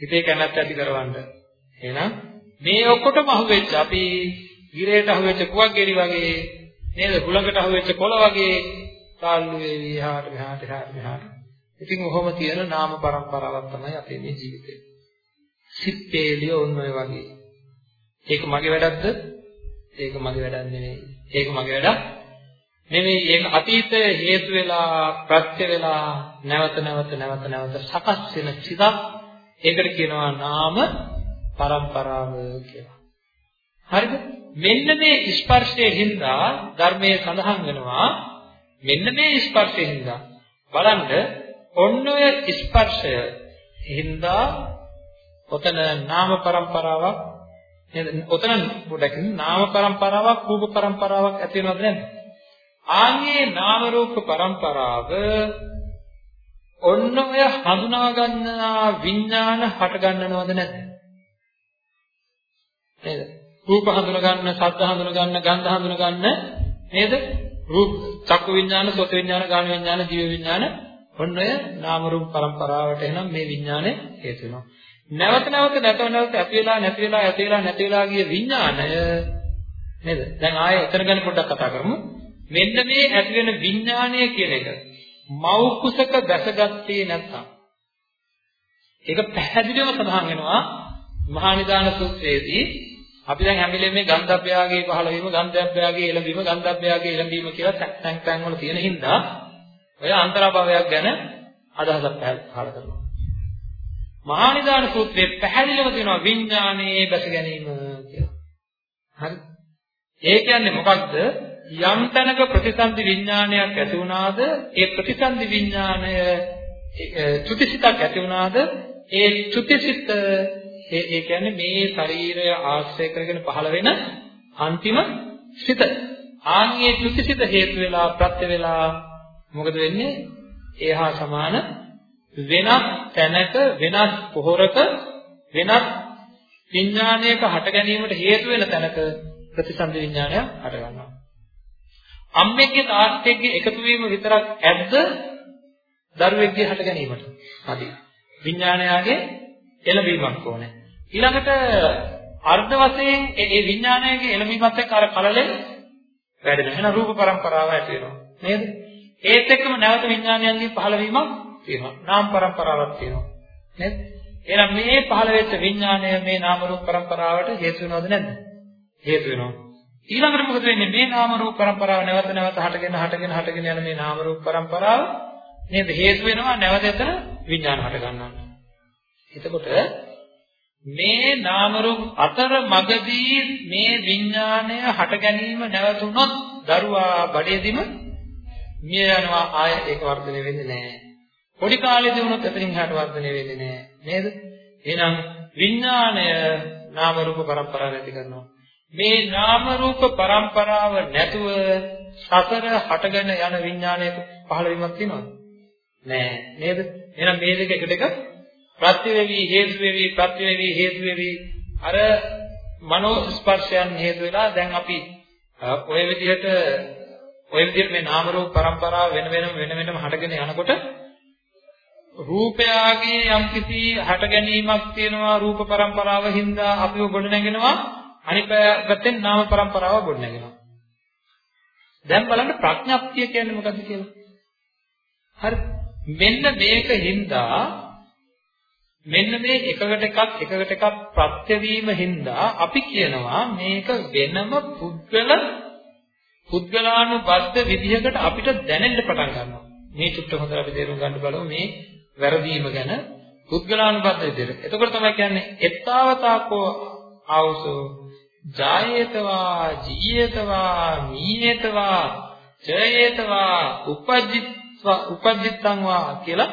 හිතේ කැමැත්ත ඇති කරවන්න. එහෙනම් මේ ඔක්කොටම අහුවෙච්ච අපි ගිරේට අහුවෙච්ච කුවක් ගෙඩි වගේ නේද? හුලඟට අහුවෙච්ච කොළ වගේ තාල්ලු වේවි එහාට මෙහාට එහාට මෙහාට. ඉතින් ඔහොම තියෙන නාම પરම්පරාවක් තමයි අපේ මේ ජීවිතේ. සිප්පේලිය ඔන්න ඔය වගේ. ඒක මගේ වැඩක්ද? ඒක මගේ වැඩක් නෙමෙයි. ඒක මගේ වැඩක් නෙමෙයි. ඒක අතීතය හේතු වෙලා ප්‍රත්‍ය වෙලා නැවත නැවත නැවත නැවත සකස් වෙන සිතක්. ඒකට කියනවා නාම પરම්පරාව කියලා. හරිද? මෙන්න මේ ස්පර්ශයේ හින්දා ධර්මයේ සඳහන් වෙනවා. මෙන්න මේ ස්පර්ශයේ හින්දා. බලන්න ඔන්න ඔය ස්පර්ශය හින්දා ඔතන නාම પરම්පරාවක් ඔතන පොඩ්ඩක් නාම પરම්පරාවක් රූප પરම්පරාවක් ඇති වෙනවද නැද්ද? ආන්ගේ නාම රූප પરම්පරාව ඔන්න ඔය හඳුනා ගන්නා විඥාන හට ගන්නවද නැද්ද? නේද? රූප හඳුන ගන්න, ශබ්ද හඳුන ගන්න, ගන්ධ හඳුන ගන්න නේද? රූප, චක්කු විඥාන, සෝත විඥාන, ගාන විඥාන, ජීව විඥාන ඔන්න ඔය නාම රූප પરම්පරාවට එනම් මේ විඥානය හේතු වෙනවා. නැවත නැවත නැතව නැවත ඇති වෙලා නැති වෙලා ඇති වෙලා නැති වෙලා ගිය විඥානය නේද? දැන් ආයෙ එතන ගැන පොඩ්ඩක් කතා කරමු. මෙන්න මේ ඇති වෙන විඥානය කියන එක මව් කුසක දැසගත්තේ නැත්නම් ඒක පැහැදිලිවම සඳහන් වෙනවා මහා නිදාන සූත්‍රයේදී අපි දැන් හැම වෙලේම මේ ගන්ධබ්බයාගේ පහළ වීම ගන්ධබ්බයාගේ එළඹීම ගන්ධබ්බයාගේ එළඹීම කියලා තැන් තැන් වල තියෙන හින්දා ඔය අන්තරාභවයක් ගැන අදහසක් පහළ කරනවා මහා නිදාන සූත්‍රයේ පැහැදිලිව තියෙනවා විඥානයේ බැස ගැනීම කියලා. හරි. ඒ කියන්නේ මොකක්ද? යම් තැනක ප්‍රතිසන්දි විඥානයක් ඇති වුණාද ඒ ප්‍රතිසන්දි විඥානය චුතිසිතක් ඇති වුණාද ඒ චුතිසිත ඒ ඒ කියන්නේ මේ ශරීරය ආශ්‍රය කරගෙන පහළ වෙන අන්තිම සිත. ආන්ගේ චුතිසිත හේතු වෙලා ප්‍රත්‍ය වෙලා මොකද වෙන්නේ? ඒහා සමාන වෙනත් තැනක වෙනත් පොහොරක වෙනත් විඥානයක හට ගැනීමට හේතු වෙන තැනක ප්‍රතිසන්දි විඥානය හට ගන්නවා. අම්මෙක්ගේ තාත්තෙක්ගේ එකතු වීම විතරක් ඇද්ද දරුවෙක්ගේ හට ගැනීමට? හරි. විඥානයගේ එළඹීමක් ඕනේ. ඊළඟට අර්ධ වශයෙන් ඒ විඥානයේ එළඹීමත් එක්ක අර කලලෙන් වැඩෙන වෙන රූප પરම්පරාව ඇති වෙනවා. නේද? ඒත් එක්කම නැවත විඥානයන්ගේ පහළවීමක් තියෙනවා. නාම પરම්පරාවක් තියෙනවා. නේද? එහෙනම් මේ පහළ වෙච්ච විඥානය මේ නාම රූප પરම්පරාවට හේතු වෙනවද නැද්ද? හේතු වෙනවා. ඊළඟට මොකද වෙන්නේ මේ නාම රූප પરම්පරාව නැවත නැවත හටගෙන හටගෙන හටගෙන යන මේ නාම රූප પરම්පරාව නේද හේතු වෙනවා නැවත එතන විඥාන හට ගන්නවා එතකොට මේ නාම රූප අතර මගදී මේ විඥාණය හට ගැනීම නැවතුනොත් දරුවා බඩේදීම මිය යනවා ආය ඒක වර්ධනය වෙන්නේ නැහැ. පොඩි කාලේදී වුණොත් එතනින් හට වර්ධනය වෙන්නේ නැහැ නේද? එහෙනම් විඥාණය නාම රූප පරම්පරාව ඇති කරනවා. මේ නාම රූප පරම්පරාව නැතුව සතර හටගෙන යන විඥාණයක පහළ වීමක් තියෙනවද? නෑ නේද? එහෙනම් මේ දෙක එකට එක ප්‍රතිවේවි හේතු වේවි ප්‍රතිවේවි හේතු වේවි අර මනෝ ස්පර්ශයන් හේතු වෙලා දැන් අපි ඔය විදිහට ඔය විදිහට මේ නාම රූප පරම්පරාව වෙන වෙනම වෙන වෙනම හටගෙන යනකොට රූපයාගේ යම්කිසි හට ගැනීමක් තියෙනවා රූප පරම්පරාව හින්දා අපිව ගොඩ නැගෙනවා. අනිත් පැත්තෙන් නාම පරම්පරාව ගොඩ නැගෙනවා. දැන් බලන්න ප්‍රඥාප්තිය කියන්නේ මොකද්ද කියලා. හරි. මෙන්න මේක හින්දා මෙන්න මේ එකකට එකක් එකකට එකක් ප්‍රත්‍ය වීම හින්දා අපි කියනවා මේක වෙනම පුද්ගල පුද්ගලානුබද්ධ විදිහකට අපිට දැනෙන්න පටන් ගන්නවා මේ චුට්ට හොඳට අපි තේරුම් ගන්න බලමු මේ වැරදීම ගැන පුද්ගලානුබද්ධ විදිහට. එතකොට තමයි කියන්නේ එත්තාවතාකෝ ආවසෝ ජායේතවා ජීයේතවා මීයේතවා ජයේතවා උපජ්ජිත්වා උපජ්ජිත්තං වා කියලා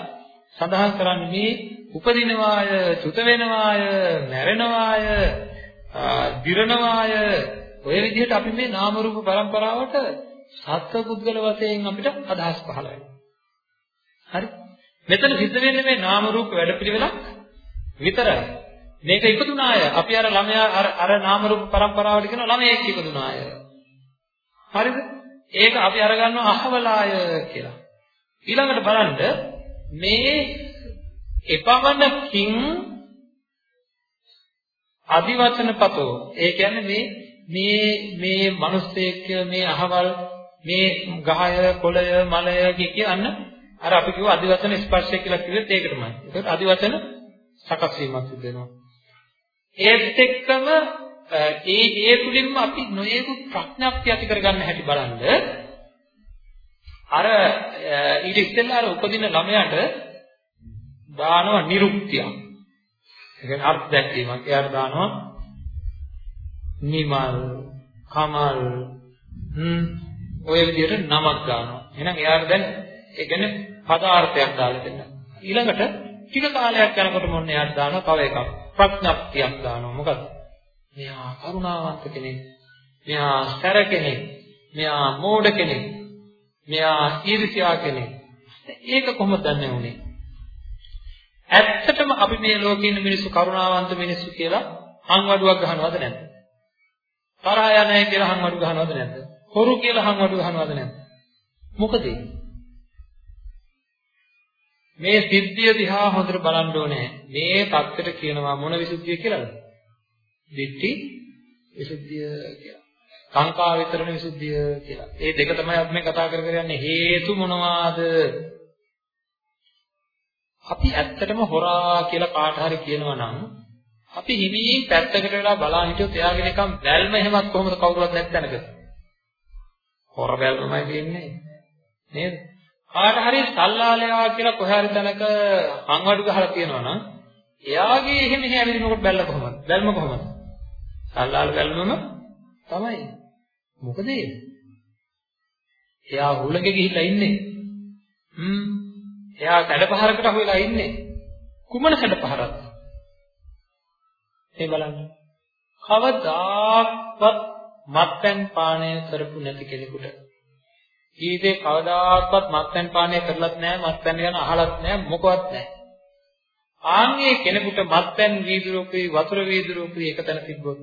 සඳහන් කරන්නේ මේ උපදිනවාය, චුත වෙනවාය, මැරෙනවාය, දිරණවාය ඔය විදිහට අපි මේ නාම රූප પરම්පරාවට සත්ව පුද්ගල වශයෙන් අපිට අදහස් පහළ වෙනවා. හරි? මෙතන සිද්ධ වෙන්නේ මේ නාම රූප වැඩපිළිවෙලක් විතරයි. මේක ඉපදුනාය. අපි අර ළමයා අර අර නාම රූප પરම්පරාවට කියන ළමයෙක් ඉපදුනාය. හරිද? ඒක අපි අරගන්නවා අහවලාය කියලා. ඊළඟට බලන්න මේ එපමණකින් අදිවචනපතෝ ඒ කියන්නේ මේ මේ මේ මිනිස්සෙක් මේ අහවල් මේ ගහය කොළය මලය කියන්න අර අපි කිව්ව අදිවචන ස්පර්ශය කියලා කිව්වෙත් ඒකටමයි. ඒකට අදිවචන සකස් වීමක් සිදු වෙනවා. ඒත් එක්කම ඒ ඒ තුලින්ම අපි නොයෙකුත් ප්‍රඥාප්තිය ඇති කරගන්න හැටි බලන්න අර ඊට ඉස්සෙල්ලා අර උපදින ළමයාට දානවා නිරුක්තිය. ඒ කියන්නේ අර්ථ දැක්වීමක්. එයාට දානවා නිමල්, කමල්, හ්ම් ඔය විදිහට නමක් දානවා. එහෙනම් එයාට දැන් ඒ කියන්නේ පදාර්ථයක් දාලා දෙන්න. ඊළඟට ටික කාලයක් යනකොට මොන්න එයාට දානවා තව එකක්. ප්‍රඥප්තියක් දානවා. මොකද? මෙයා කරුණාවන්ත කෙනෙක්. මෙයා සැර කෙනෙක්. මෙයා මෝඩ කෙනෙක්. මෙයා ඊර්ෂ්‍යා කෙනෙක්. ඒක කොහොමද දන්නේ උනේ? ඇත්තටම අපි මේ ලෝකේ ඉන්න මිනිස්සු කරුණාවන්ත මිනිස්සු කියලා හංවඩුවක් ගහනවද නැද්ද? තරහ යන්නේ කියලා හංවඩු ගහනවද නැද්ද? හොරු කියලා හංවඩු ගහනවද නැද්ද? මොකද මේ සිද්ධිය දිහා හොඳට බලන්න ඕනේ. මේ தත්තට කියනවා මොන විසුද්ධිය කියලාද? දිට්ඨි විසුද්ධිය කියලා. සංකා විතරණ විසුද්ධිය කියලා. මේ දෙක තමයි අපි මේ කතා කර කර යන්නේ. හේතු මොනවාද? අපි ඇත්තටම හොරා කියලා කාට හරි කියනවා නම් අපි හිමින් පැත්තකට වෙලා බලා හිටියොත් එයාගෙන නිකන් බැල්ම එහෙමත් කොහොමද කවුරුවත් නැති තැනක. හොර බැල්මමයි තියෙන්නේ. නේද? කාට හරි සල්ලාලයා කියලා කොහේ හරි තැනක අංවඩු ගහලා තියෙනවා නම් එයාගේ එහෙම එහෙ ඇවිදිනකොට බැල්ල කොහොමද? බැල්ම කොහොමද? සල්ලාල බැල්මම තමයි. මොකද එයා හුලඟේ ගිහිල්ලා ඉන්නේ. හ්ම්. එයා සැඩපහරකට අහුවෙලා ඉන්නේ. කුමන සැඩපහරක්ද? මේ බලන්න. කවදාවත් මත්පැන් පානය කරපු නැති කෙනෙකුට ජීවිතේ කවදාකවත් මත්පැන් පානය කරලත් නැහැ මත්පැන් ගැන අහලත් නැහැ මොකවත් නැහැ. ආන්ගේ කෙනෙකුට මත්පැන් වීදුරුකුයි වතුර වීදුරුකුයි එකතැන තිබ්බොත්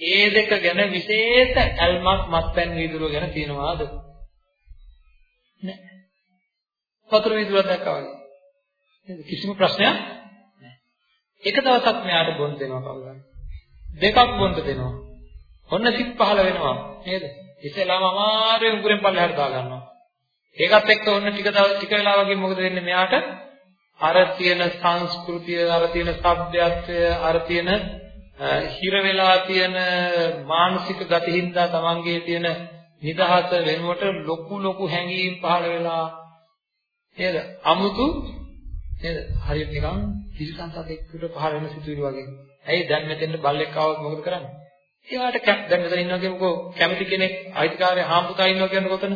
ඒ දෙක ගැන විශේෂ ඇල්මක් මත්පැන් වීදුරුව ගැන තියනවාද? නැහැ. වතුර වීදුරුවක් දැක්කා වගේ. කිසිම ප්‍රශ්නයක් නැහැ. එක දවසක් මෙයාට බොන්න දෙනවා කවුරුහරි. දෙකක් බොන්න දෙනවා. ඔන්න සිත් පහළ වෙනවා නේද? ඉස්සෙල්ලාම අමාරුවෙන් උගුරෙන් පල්ලෙහාට දා ගන්නවා. ඒකත් එක්ක ඔන්න ටික ටික වෙලාවකින් මොකද වෙන්නේ මෙයාට? අර තියෙන සංස්කෘතිය, අර තියෙන සભ્યත්වය, අර තියෙන හිර වෙලා තියෙන මානසික ගතිහින්දා තමන්ගේ තියෙන නිදහස වෙනුවට ලොකු ලොකු හැඟීම් පහළ වෙලා නේද? අමුතු නේද? හරියට නිකන් කිරිසන්තත් එක්කට පහළ වෙන සිතුවිලි වගේ. ඇයි දැන් මෙතෙන්ට බල්ලෙක් ආවොත් මොකද කරන්නේ? එයාට දැන් මෙතන ඉන්නවා කියමුකෝ කැමති කෙනෙක් අයිතිකාරය හාමුදුරුවෝ ඉන්නවා කියන්නේ කොතන?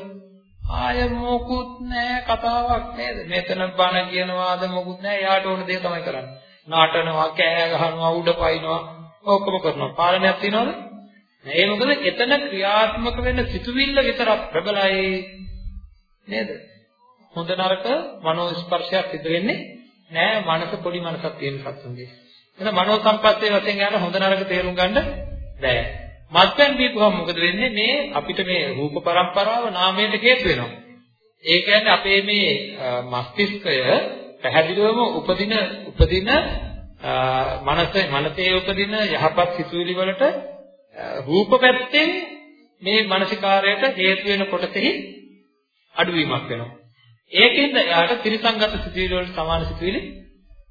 ආය මොකුත් නැහැ කතාවක් නේද? මෙතන බණ කියනවාද මොකුත් නැහැ. එයාට ඕන දේ තමයි කරන්නේ. නාටනවා, කෑ ගහනවා, උඩ පයින්නවා, ඔක්කොම කරනවා. පාලනයක් තියනවද? ඒ මොකද එතන ක්‍රියාත්මක වෙන සිතුවිල්ල විතරක් ප්‍රබලයි නේද? හොඳ නරක මනෝ ස්පර්ශයක් සිදු වෙන්නේ නෑ මනස පොඩි මනසක් තියෙන සත්තුන්ගේ. එහෙනම් මනෝ සම්පස්සේ වශයෙන් යන හොඳ නරක තේරුම් ගන්න බෑ. මත්පැන් දීපුවම මොකද වෙන්නේ? මේ අපිට මේ රූප પરම්පරාව නාමයට හේතු වෙනවා. ඒ කියන්නේ අපේ මේ මස්තිෂ්කය පැහැදිලිවම උපදින උපදින මනස මනසේ උපදින යහපත් සිතුවිලි වලට රූප පැත්තෙන් මේ මානසිකාරයට හේතු වෙන කොටසෙහි අඩුවීමක් වෙනවා. ඒකෙන්ද එයාට ත්‍රිසංගත සිතුවිලි වලට සමාන සිතුවිලි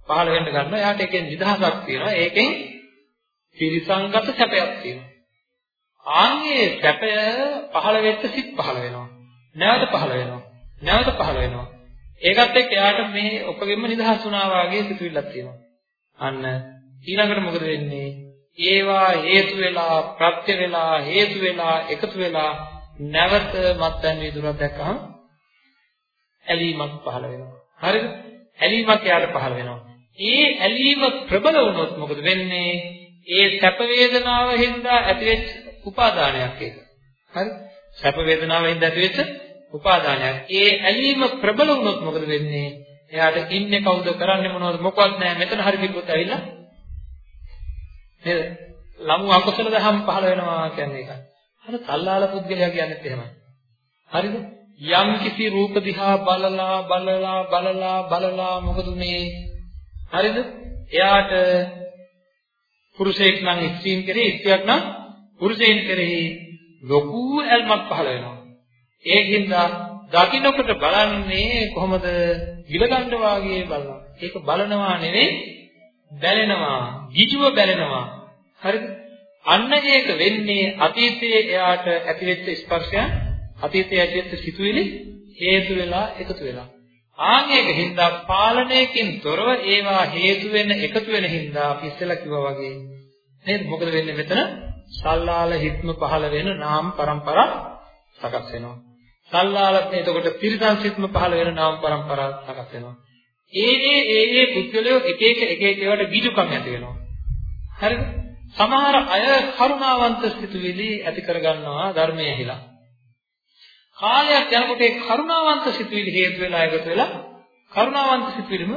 පහළ වෙන්න ගන්නවා. එයාට ඒකෙන් නිදහසක් තියෙනවා. ඒකෙන් ත්‍රිසංගත සැපයක් තියෙනවා. ආන්ගේ සැපය පහළ වෙච්ච සිත් පහළ වෙනවා. නැවත පහළ වෙනවා. නැවත පහළ වෙනවා. ඒකත් එක්ක එයාට මේ ඔකගෙම නිදහස් වුණා වාගේ සිතුවිල්ලක් තියෙනවා. අන්න ඊළඟට මොකද වෙන්නේ? ඒවා හේතු වෙලා ප්‍රත්‍ය වෙලා හේතු වෙලා එකතු වෙලා නැවත මත්යන් විදුරක් දැක්කහම ඇලීමක් පහළ වෙනවා. හරිද? ඇලීමක් යාට පහළ වෙනවා. ඒ ඇලීම ප්‍රබල වුණොත් මොකද වෙන්නේ? ඒ සැප වේදනාව හින්දා ඇතිවෙච්ච උපාදානයක් ඒක. හරි? සැප වේදනාව හින්දා ඇතිවෙච්ච උපාදානයක්. ඒ ඇලීම ප්‍රබල වුණොත් මොකද වෙන්නේ? එයාට ඉන්නේ කවුද කරන්නේ මොනවද මොකවත් නැහැ. මෙතන හරි කිව්වොත් ඇවිල්ලා නේද? ලමු අකුසල දහම් පහළ වෙනවා කියන්නේ ඒකයි. අර තල්ලාල පුද්ගලයා කියන්නේත් එහෙමයි. හරිද? යම් කිසි රූප දිහා බලලා බලලා බලලා බලලා මොකද මේ? හරිද? එයාට පුරුෂයෙක් නම් ස්ත්‍රීන් කෙරෙහි ස්ත්‍රියක් නම් පුරුෂයන් කෙරෙහි ලොකු ඇල්මක් පහළ වෙනවා. ඒකින්ද දකින්නකොට බලන්නේ කොහොමද? විලගන්න වාගේ බලනවා. ඒක බලනවා නෙවෙයි බැලෙනවා, ගිජුව බැලෙනවා. හරිද? අන්න ඒක වෙන්නේ අතීතයේ එයාට ඇතිවෙච්ච ස්පර්ශයන්, අතීතයේ ඇතිවෙච්ච සිතුවිලි හේතු වෙලා එකතු වෙලා. ආන් ඒක හින්දා පාලනයකින් තොරව ඒවා හේතු වෙන එකතු වෙන හින්දා අපි ඉස්සෙල්ලා කිව්වා වගේ නේද මොකද වෙන්නේ මෙතන සල්ලාල හිත්ම පහළ වෙන නාම પરම්පරා සකස් වෙනවා. සල්ලාලත් එතකොට තිරිසන් සිත්ම පහළ වෙන නාම પરම්පරා සකස් වෙනවා. ඒ ඒ ඒ ඒ පුද්ගලයෝ එක එක එක එක ඒවාට බීජකම් ඇති වෙනවා. හරිද? සමහර අය කරුණාවන්ත සිතුවිලි ඇති කරගන්නවා ධර්මය ඇහිලා. කාලයක් යනකොට ඒ කරුණාවන්ත සිතුවිලි හේතු වෙලා එකතු වෙලා කරුණාවන්ත සිතුවිලිම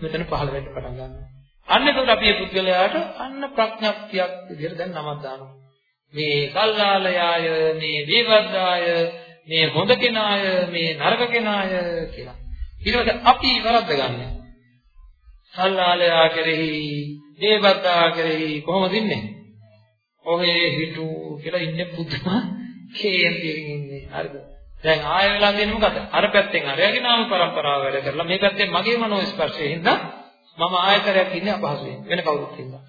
මෙතන පහළ වෙන්න පටන් ගන්නවා. අන්න එතකොට අපි මේ පුද්ගලයාට අන්න ප්‍රඥප්තියක් විදිහට දැන් නමක් දානවා. මේ කල්ලාලයාය, මේ දේවද්දාය, මේ හොඳ කෙනාය, මේ නරක කෙනාය කියලා. ඊට පස්සේ අපි වරද්ද ගන්න. සල්ලාලයා කෙරෙහි, දේවදත්තා කෙරෙහි කොහොමද ඉන්නේ? ඔහේ හිටු කියලා ඉන්නේ පුදුම කේන්තියකින් ඉන්නේ. හරිද? දැන් ආය වෙලා තියෙන්නේ මොකද? අර පැත්තෙන් අරයාගේ නාම પરම්පරාව වැඩ කරලා මේ පැත්තෙන් මගේ මනෝ ස්පර්ශයෙන් හින්දා මම ආයතරයක් ඉන්නේ අපහසුයෙන්. වෙන කවුරුත් හින්දා.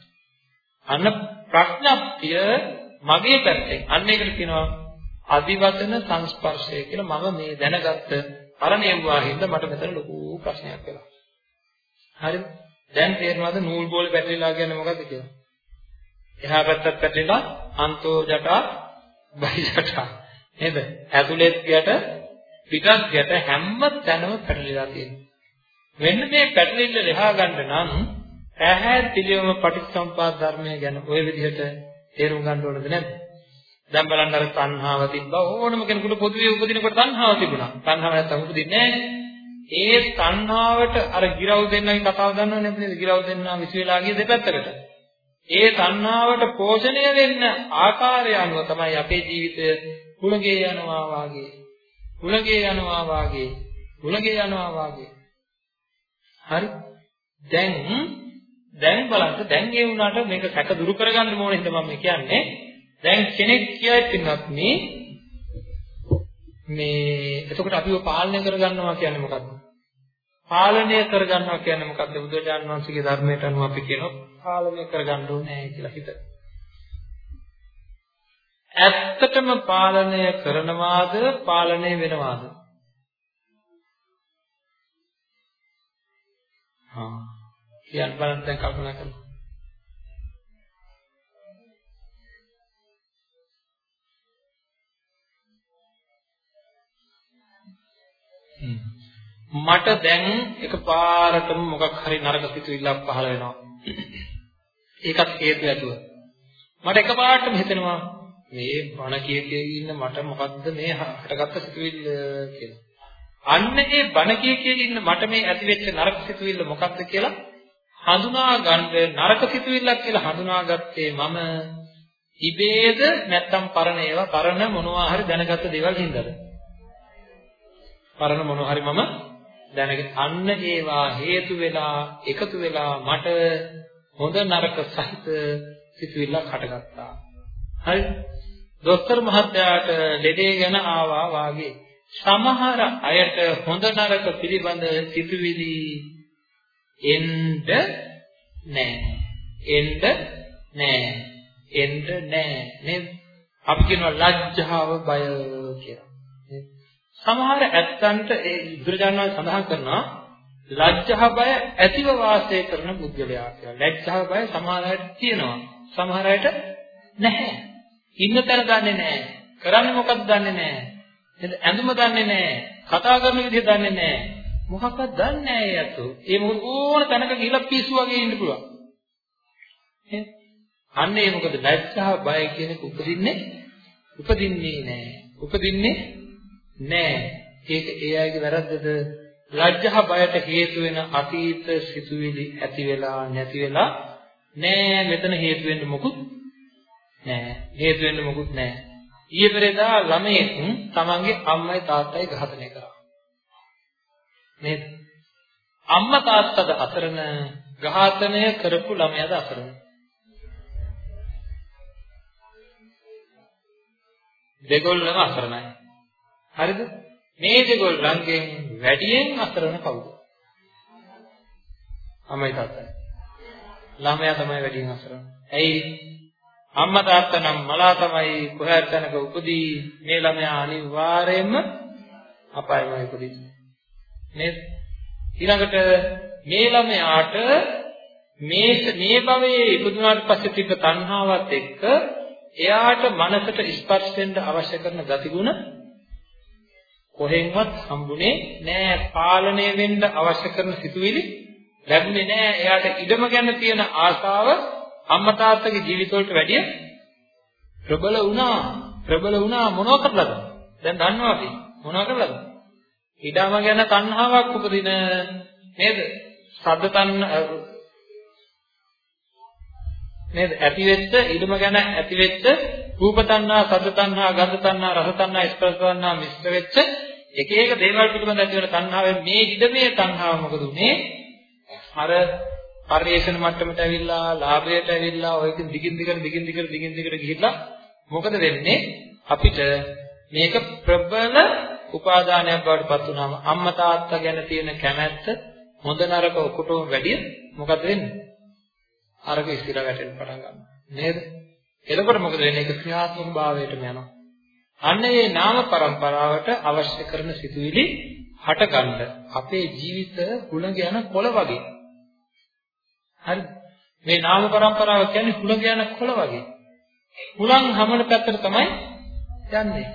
අන්න ප්‍රඥප්තිය මගේ පැත්තෙන්. අන්න ඒකට කියනවා අදිවචන සංස්පර්ශය කියලා මම මේ දැනගත්ත පරණේවුවා හින්දා මට මෙතන ලොකු ප්‍රශ්නයක් වෙලා. හරිද? දැන් තේරෙනවද නූල් බෝල පැටලිලා කියන්නේ මොකද්ද කියලා? එහා පැත්තත් පැටලිලා අන්තෝ ජටා බහි ජටා. නේද? ඇතුළෙත් යට පිටත් යට හැම තැනම පැටලිලා තියෙනවා. මෙන්න මේ පැටලිල්ල ලෙහා ගන්න නම් පැහැදිලිවම පටිච්චසමුපාද ධර්මය ගැන ඔය විදිහට තේරුම් ගන්න ඕනද නැද්ද? දැන් බලන්න අර තණ්හාව තිබ්බා ඕනම කෙනෙකුට පොදුවේ උපදිනකොට තණ්හාව තිබුණා. තණ්හාව නැත්තම් උපදින්නේ නැහැ. ඒ තණ්හාවට අර ගිරව් දෙන්නගේ කතාව දන්නව නේද? ගිරව් දෙන්නා විශ් වෙලා ගිය දෙපැත්තකට. ඒ තණ්හාවට පෝෂණය වෙන්න ආකාරය අනුව තමයි අපේ ජීවිතය කුලගේ යනවා වාගේ. කුලගේ යනවා වාගේ. කුලගේ යනවා වාගේ. හරි? දැන් දැන් බලන්න දැන් ඒ වුණාට මේක සැක දුරු කරගන්න ඕනේ හින්දා මම කියන්නේ දැන් කෙනෙක් කියයි පින්නත් මේ මේ එතකොට අපිව පාලනය කරගන්නවා කියන්නේ මොකක්ද? පාලනය කරගන්නවා කියන්නේ මොකක්ද? බුදුරජාණන් වහන්සේගේ ධර්මයට අනුව අපි කියනවා පාලනය කරගන්න ඕනේ කියලා හිත. ඇත්තටම පාලනය කරනවාද පාලනය වෙනවාද? හා කියන්න බලන්න දැන් කල්පනා කරන්න. මට දැන් එකපාරටම මොකක් හරි නරක සිතුවිල්ලක් පහළ වෙනවා. ඒකත් හේතු ඇතුව. මට එකපාරටම හිතෙනවා මේ බණ කිය කිය ඉන්න මට මොකද්ද මේ හටගත්ත සිතුවිල්ල කියලා. අන්න ඒ බණ කිය කිය ඉන්න මට මේ ඇතිවෙච්ච නරක සිතුවිල්ල මොකක්ද කියලා හඳුනා ගන්න නරක සිතුවිල්ලක් කියලා හඳුනාගත්තේ මම ඉබේද නැත්තම් පරණ ඒවා පරණ මොනවා හරි දැනගත්ත දේවල් හින්දාද? පරණ මොන හරි මම දැනගෙන අන්න ඒවා හේතු වෙලා එකතු වෙලා මට හොඳ නරක සහිත සිතුවිල්ලක් හටගත්තා. හරි. දොස්තර මහත්තයාට ලෙඩේ ගැන ආවා වාගේ සමහර අයට හොඳ නරක පිළිබඳ සිතුවිලි එන්න නෑ. එන්න නෑ. එන්න නෑ නේද? අපි කියනවා ලැජ්ජාව බය කියලා. සමහර ඇත්තන්ට ඒ බුදුරජාණන් වහන්සේ සඳහන් කරනවා ලැජ්ජා බය ඇතිව වාසය කරන පුද්ගලයා කියලා. ලැජ්ජා බය සමහර අයට තියෙනවා. සමහර අයට නැහැ. ඉන්න තැන දන්නේ නැහැ. කරන්නේ මොකක්ද දන්නේ නැහැ. නේද? ඇඳුම දන්නේ නැහැ. කතා කරන විදිහ දන්නේ නැහැ. මොකක්වත් දන්නේ නැහැ ඒ අතෝ. ඒ මොකද ඕන තැනක ගිහිල්ලා පිස්සු වගේ ඉන්න පුළුවන්. නේද? අන්න ඒ මොකද ලැජ්ජා බය කියන එක උපදින්නේ උපදින්නේ නැහැ. උපදින්නේ නැහැ. ඒක ඒ අයගේ වැරද්දද? ලැජ්ජා බයට හේතු වෙන අතීත සිතුවිලි ඇති වෙලා නැති වෙලා නෑ මෙතන හේතු වෙන්න මොකුත් නෑ. හේතු වෙන්න මොකුත් නෑ. ඊයේ පෙරේදා ළමයෙක් තමන්ගේ අම්මයි තාත්තයි ඝාතනය කරා. නේද? අම්මා තාත්තද අසරණ ඝාතනය කරපු ළමයාද අසරණ දෙගොල්ලම අසරණයි හරිද? මේ දෙගොල්ලන්ගෙන් වැඩියෙන් අසරණ කවුද? අම්මයි තාත්තයි. ළමයා තමයි වැඩියෙන් අසරණ. ඇයි? අම්මා තාත්තා නම් මලා තමයි කොහේ තැනක උපදී මේ ළමයා අනිවාර්යයෙන්ම අපායමයි උපදින්නේ. නේද? ඊළඟට මේ ළමයාට මේ මේ භවයේ ඉපදුනාට පස්සේ තිබ්බ තණ්හාවත් එක්ක එයාට මනසට ස්පර්ශ වෙන්න අවශ්‍ය කරන ගතිගුණ කොහෙන්වත් හම්බුනේ නෑ පාලනය වෙන්න අවශ්‍ය කරන සිතුවිලි ලැබුණේ නෑ එයාට ඉඩම ගැන තියෙන ආශාව අම්මා තාත්තගේ ජීවිතවලට වැඩිය ප්‍රබල වුණා. ප්‍රබල වුණා මොනව කරලාද? දැන් දන්නවා අපි. මොනව කරලාද? ඉඩම ගැන තණ්හාවක් උපදින නේද? සද්ද තණ්හ නේද? ඇති වෙච්ච ඉඩම ගැන ඇති වෙච්ච රූප තණ්හා සද්ද තණ්හා ගන්ධ තණ්හා රස තණ්හා ස්පර්ශ තණ්හා මිශ්‍ර වෙච්ච එක එක දේවල් පිළිබඳ ඇති වෙන තණ්හාවෙන් මේ ඉඩමේ තණ්හාව මොකද උනේ? අර පරිේශන මට්ටමට ඇවිල්ලා ලාභයට ඇවිල්ලා ඔය දිගින් දිගට දිගින් දිගට දිගින් දිගට ගිහිල්ලා මොකද වෙන්නේ? අපිට මේක ප්‍රබල උපාදානයක් බවට පත් වුනහම අම්මා තාත්තා ගැන තියෙන කැමැත්ත හොඳ නරක ඔකොටම වැඩිය මොකද වෙන්නේ? අරක ඉස්තිර වැටෙන්න පටන් ගන්නවා. නේද? එතකොට මොකද වෙන්නේ? ඒක ක්‍රියාත්මක භාවයටම යනවා. අන්න ඒ නාම પરම්පරාවට අවශ්‍ය කරන සිතුවිලි හටගන්න අපේ ජීවිත හුළඟ යන කොළ වගේ. හරි. මේ නාම પરම්පරාව කියන්නේ හුළඟ යන කොළ වගේ. හුළං හමන පැත්තට තමයි යන්නේ.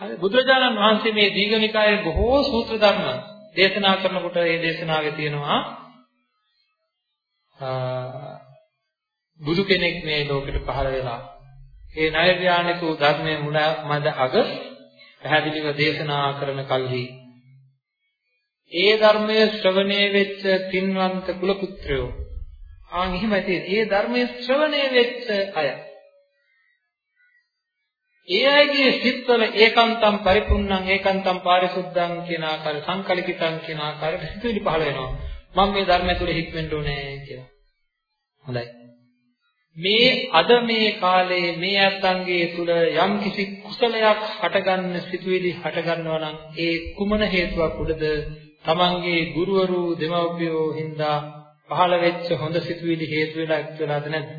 හරි. බුදුරජාණන් වහන්සේ මේ දීඝනිකායේ බොහෝ සූත්‍ර ධර්ම දේශනා කරනකොට මේ දේශනාවේ තියෙනවා බුදු කෙනෙක් මේ ලෝකෙට පහළ වෙලා ඒ නෛර්යානික ධර්මයේ මුල මැද අග පැහැදිලිව දේශනා කරන කල්හි ඒ ධර්මයේ ශ්‍රවණය වෙච්ච පින්වන්ත කුල පුත්‍රයෝ ආන් එහෙමයි තියෙන්නේ. ඒ ධර්මයේ ශ්‍රවණය වෙච්ච අය. ඒ අයගේ සිත්වල ඒකාන්තම් පරිපූර්ණං ඒකාන්තම් පාරිශුද්ධං කියන ආකාර සංකල්පිතං කියන ආකාරයට හිතවිලි පහළ වෙනවා. මම මේ ධර්මය තුල හික්මෙන්න ඕනේ කියලා. හොඳයි. මේ අද මේ කාලේ මේ අත්ංගයේ තුල යම් කිසි කුසලයක් හටගන්න සිතුවිලි හටගන්නවා නම් ඒ කුමන හේතුවක් උඩද තමන්ගේ ගුරුවරු දෙමව්පියෝ හින්දා පහළ වෙච්ච හොඳ සිතුවිලි හේතු වෙලා එක්ක වෙලාද නැද්ද?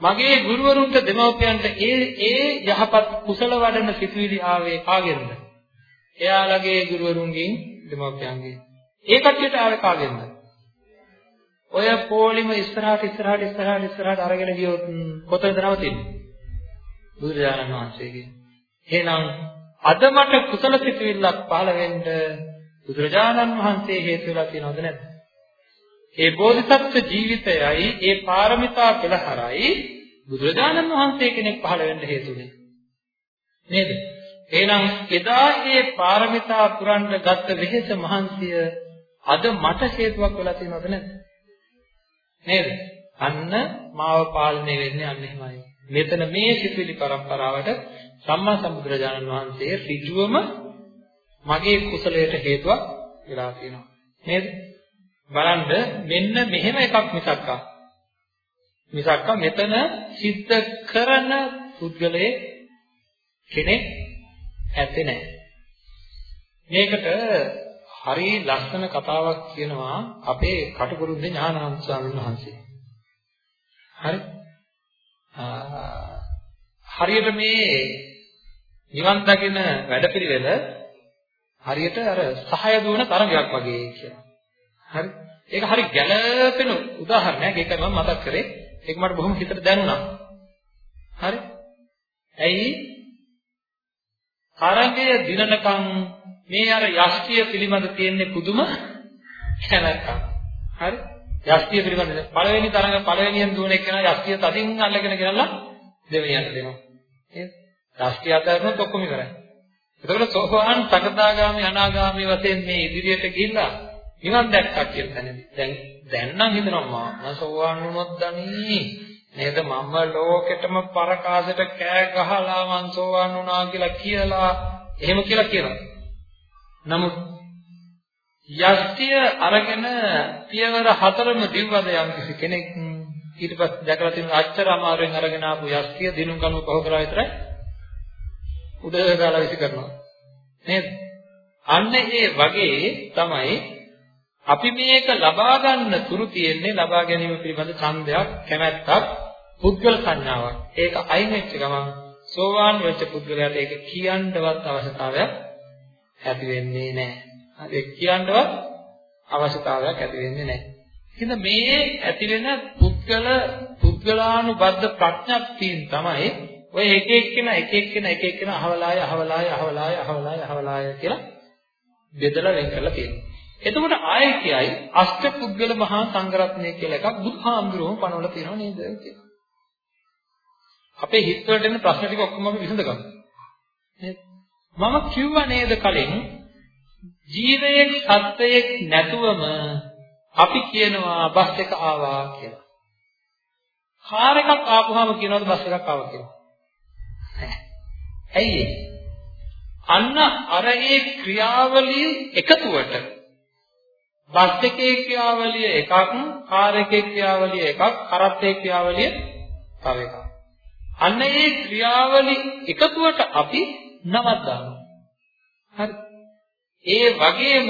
මගේ ගුරුවරුන්ට දෙමව්පියන්ට ඒ ඒ යහපත් කුසල වඩන සිතුවිලි ආවේ කාගෙන්ද? එයාලගේ ගුරුවරුන්ගෙන් දෙමව්පියන්ගෙන්. ඒ කට්ටියට ආවේ කාගෙන්ද? ඔය පොලිම ඉස්සරහට ඉස්සරහට ඉස්සරහට ඉස්සරහට අරගෙන ගියොත් කොතනද නවතින්නේ? බුදුරජාණන් වහන්සේගේ. එහෙනම් අද මට කුසල සිතුවිල්ලක් පහළ වෙන්න බුදුරජාණන් වහන්සේ හේතු වෙලා තියෙනවද නැද්ද? ඒ බෝධිසත්ව ජීවිතයයි ඒ පාරමිතා පෙළහරයි බුදුරජාණන් වහන්සේ කෙනෙක් පහළ වෙන්න හේතුනේ. නේද? එහෙනම් එදා ඒ පාරමිතා පුරන්න ගත්ත වෙහෙස මහන්සිය අද මට හේතුවක් වෙලා තියෙනවද නැද්ද? නේද? අන්න මාව පාලනය වෙන්නේ අන්න එහෙමයි. මෙතන මේ සිතුවිලි પરම්පරාවට සම්මා සම්බුදුරජාණන් වහන්සේ ඍජුවම මගේ කුසලයට හේතුවක් වෙලා තියෙනවා. නේද? බලන්න මෙන්න මෙහෙම එකක් මිසක්ක. මිසක්ක මෙතන සිද්ධ කරන පුද්ගලයේ කෙනෙක් ඇත්තේ නැහැ. මේකට හරි ලස්සන කතාවක් කියනවා අපේ කටුකුරුද්ද ඥානানন্দ ස්වාමීන් වහන්සේ. හරි? හරියට මේ නිවන් දකින වැඩපිළිවෙල හරියට අර සහය දුවන තරගයක් වගේ කියලා. හරි? ඒක හරි ගැළපෙන උදාහරණයක්. ඒක මම මතක් කරේ. ඒක මට බොහොම හිතට දැනුණා. හරි? ඇයි? තරගය දිනනකම් මේ අර යෂ්ටිය පිළිබඳ තියෙන පුදුම කැමැත්තක්. හරි? යෂ්ටිය පිළිබඳ පළවෙනි තරඟ පළවෙනියෙන් දුවන එක්කෙනා යෂ්ටිය තදින් අල්ලගෙන ගෙනල්ලා දෙවෙනියට දෙනවා. නේද? යෂ්ටිය අතරිනුත් ඔක්කොම ඉවරයි. එතකොට සෝවාන් සකදාගාමි අනාගාමි වශයෙන් මේ ඉදිරියට ගිහිල්ලා නිවන් දැක්කා කියන තැනදී දැන් දැන් නම් හිතනවා මම සෝවාන් වුණොත් දනී. නේද? මම ලෝකෙටම පරකාසයට කෑ ගහලා මං සෝවාන් වුණා කියලා කියලා. එහෙම කියලා කියනවා. නමුත් යස්තිය අරගෙන පියවර හතරම දිව්වද යම් කිසි කෙනෙක් ඊට පස්සේ දැකලා තියෙන අච්චර අමාරුවෙන් අරගෙන ආපු යස්තිය දිනුම් කණු පහ කරා විතරයි. උඩ දාලා විසි කරනවා. නේද? අන්න ඒ වගේ තමයි අපි මේක ලබා ගන්න තුරු තියෙන්නේ ලබා ගැනීම පිළිබඳ ඡන්දයක් කැමැත්තක් පුද්ගල සංඥාවක්. ඒක අයින් වෙච්ච ගමන් සෝවාන් වෙච්ච පුද්ගලයාට ඒක කියන්නවත් අවශ්‍යතාවයක් ඇති වෙන්නේ නැහැ. හරි කියන්නවත් අවශ්‍යතාවයක් ඇති වෙන්නේ නැහැ. එහෙනම් මේ ඇති වෙන පුද්ගල පුද්ගලානුබද්ධ ප්‍රඥප්තියෙන් තමයි ඔය එක එක්කෙනා එක එක්කෙනා එක එක්කෙනා අහවලාය අහවලාය අහවලාය අහවලාය අහවලාය කියලා බෙදලා වෙන් කරලා තියෙනවා. එතකොට ආයෙ කියයි අෂ්ට පුද්ගල මහා සංඝරත්නය කියලා එකක් බුදුහාමුදුරුවෝ පනවලා තියෙනව නේද කියලා. අපේ හිත වලට එන ප්‍රශ්න ටික ඔක්කොම අපි විසඳගමු. නේද? මම කිව්වා නේද කලින් ජීවයේ සත්වයක් නැතුවම අපි කියනවා බස් එක ආවා කියලා. කාර් එකක් ආපුවාම කියනවද බස් එකක් ආවා කියලා? ඇයි අන්න අර ඒ ක්‍රියාවලිය එකතුවට බස් එකේ ක්‍රියාවලිය එකක්, කාර් එකේ ක්‍රියාවලිය එකක්, කරත්තේ ක්‍රියාවලිය තව එකක්. අන්න ඒ ක්‍රියාවලි එකතුවට අපි නමක් දානවා. හරි. ඒ වගේම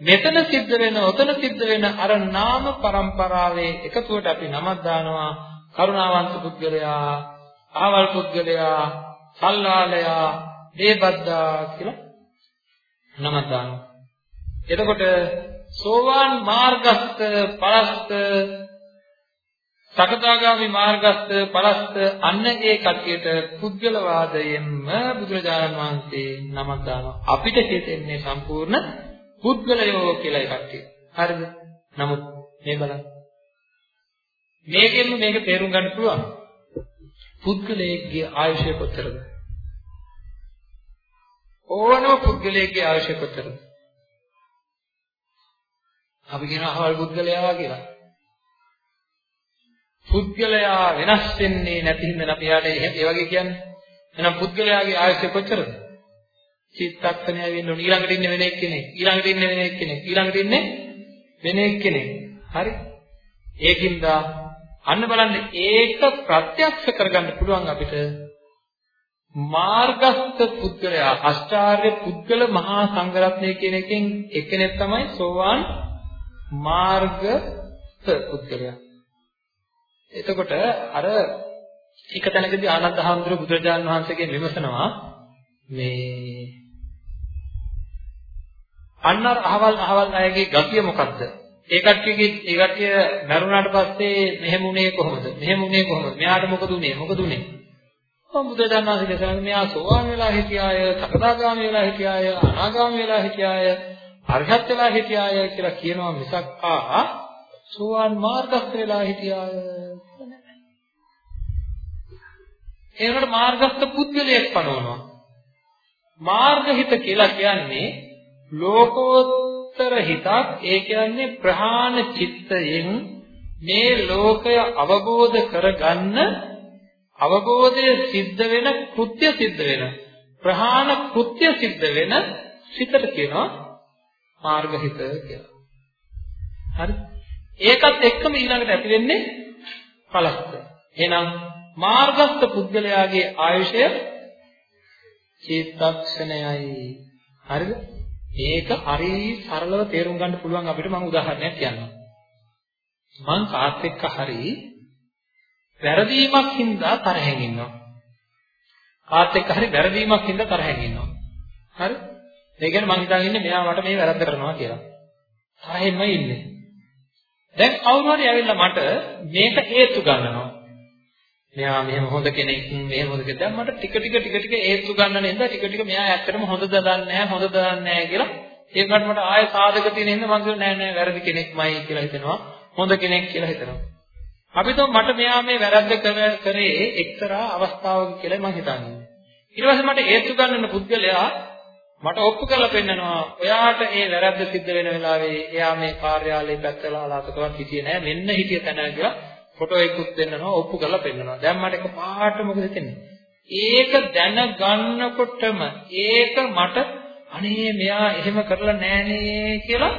මෙතන සිද්ධ වෙන, ඔතන සිද්ධ වෙන අර නාම પરම්පරාවේ එකතුවට අපි නමක් දානවා කරුණාවන්ත පුද්ගලයා, ආවල් පුද්ගලයා, සල්ලාලයා, දේබද්දා කියලා නමක් දානවා. එතකොට සෝවාන් මාර්ගස්ත පලස්ත සකදාගාමි මාර්ගස්ත පලස්ත අන්න ඒ කටියට පුද්ගලවාදයෙන්ම බුදුරජාණන් වහන්සේ නමක් දානවා අපිට හිතෙන්නේ සම්පූර්ණ පුද්ගලයෝ කියලා එකක් තියෙනවා හරිද? නමුත් මේ බලන්න. මේකෙන්ම මේක තේරුම් ගන්න පුළුවන් පුද්ගලයෙක්ගේ ආයුෂය කොතරද ඕනම පුද්ගලයෙක්ගේ ආයුෂය කොතරද අපි කියනවා අහවල් පුද්ගලයා කියලා පුද්ගලයා වෙනස් වෙන්නේ නැති හින්දා අපි යාට ඒ වගේ කියන්නේ. එහෙනම් පුද්ගලයාගේ ආයුෂ කොච්චරද? චිත්තක්ෂණය වෙන්න ඕන ඊළඟට ඉන්නේ වෙන එක්කෙනෙක්. ඊළඟට ඉන්නේ වෙන එක්කෙනෙක්. ඊළඟට ඉන්නේ වෙන එක්කෙනෙක්. හරි? ඒකින්ද අන්න බලන්න ඒක ප්‍රත්‍යක්ෂ කරගන්න පුළුවන් අපිට මාර්ගස්ත පුද්ගලයා අෂ්ටාර්ය පුද්ගල මහා සංඝරත්නය කියන එකෙන් එක්කෙනෙක් තමයි සෝවාන් මාර්ග පුද්ගලයා. එතකොට අර එක තැනකදී ආනන්ද හාමුදුරුවෝ බුදුරජාන් වහන්සේගෙන් විමසනවා මේ අන්නර අහවල් අහවල් අයගේ ගතිය මොකද්ද? ඒ කට්ටියගේ ඒ කට්ටිය මරුණාට පස්සේ මෙහෙම උනේ කොහොමද? මෙහෙම උනේ කොහොමද? මෙයාට මොකද උනේ? මොකද උනේ? ඔව් බුදුරජාන් වහන්සේ කියනවා මෙයා සෝවාන් වෙලා හිටියාය, සකදාගාමී වෙලා හිටියාය, අනාගාමී වෙලා හිටියාය, අරහත් වෙලා හිටියාය කියලා කියනවා මිසක් ආ සෝවාන් මාර්ගස්ත වෙලා හිටියාය ඒකට මාර්ගස්ත පුද්ගලයෙක් පනවනවා. මාර්ගහිත කියලා කියන්නේ ලෝකෝත්තර හිතක් ඒ කියන්නේ ප්‍රහාණ චිත්තයෙන් මේ ලෝකය අවබෝධ කරගන්න අවබෝධය සිද්ධ වෙන කෘත්‍ය සිද්ධ වෙන ප්‍රහාණ කෘත්‍ය සිද්ධ වෙන සිතට කියනවා මාර්ගහිත කියලා. හරි? ඒකත් එක්කම ඊළඟට ඇති වෙන්නේ පලස්ත. එහෙනම් මාර්ගස්ත පුද්ගලයාගේ ආයුෂය චිත්තක්ෂණයයි. හරිද? මේක හරි සරලව තේරුම් ගන්න පුළුවන් අපිට මම උදාහරණයක් කියන්නම්. මං කාත් එක්ක හරි වැරදීමක් හින්දා තරහෙන් ඉන්නවා. කාත් එක්ක හරි වැරදීමක් හින්දා තරහෙන් ඉන්නවා. හරි? ඒ කියන්නේ මං හිතාගෙන ඉන්නේ මෙයා මට මේ වැරද්ද කරනවා කියලා. තරහෙන්ම ඉන්නේ. දැන් කවුරු හරි ඇවිල්ලා මට මේක හේතු ගන්නවා. මෙයා මෙහෙම හොඳ කෙනෙක් මෙහෙම හොඳ කෙනෙක්. දැන් මට ටික ටික ටික ටික හේතු ගන්න නේද? ටික ටික මෙයා ඇත්තටම හොඳද දන්නේ නැහැ හොඳද දන්නේ නැහැ කියලා. ඒකට මට ආයෙ සාධක තියෙන හින්දා මං කියනවා නෑ නෑ වැරදි කෙනෙක්මයි කියලා හිතනවා. හොඳ කෙනෙක් කියලා හිතනවා. අපි તો මට මෙයා මේ වැරද්ද කරේ එක්තරා අවස්ථාවක කියලා මං හිතන්නේ. ඊට පස්සේ මට හේතු ගන්නන පුද්ගලයා මට ඔප්පු කරලා පෙන්නනවා ඔයාට ඒ වැරද්ද සිද්ධ වෙන වෙලාවේ එයා මේ කාර්යාලයේ පැත්තලා අලාතකවත් හිටියේ නෑ මෙන්න හිටිය තැන කියලා ෆොටෝ එකකුත් දෙන්නනවා ඔප්පු කරලා පෙන්නනවා. දැන් මට එකපාරට මොකද හිතෙන්නේ? ඒක දැනගන්නකොටම ඒක මට අනේ මෙයා එහෙම කරලා නෑනේ කියලා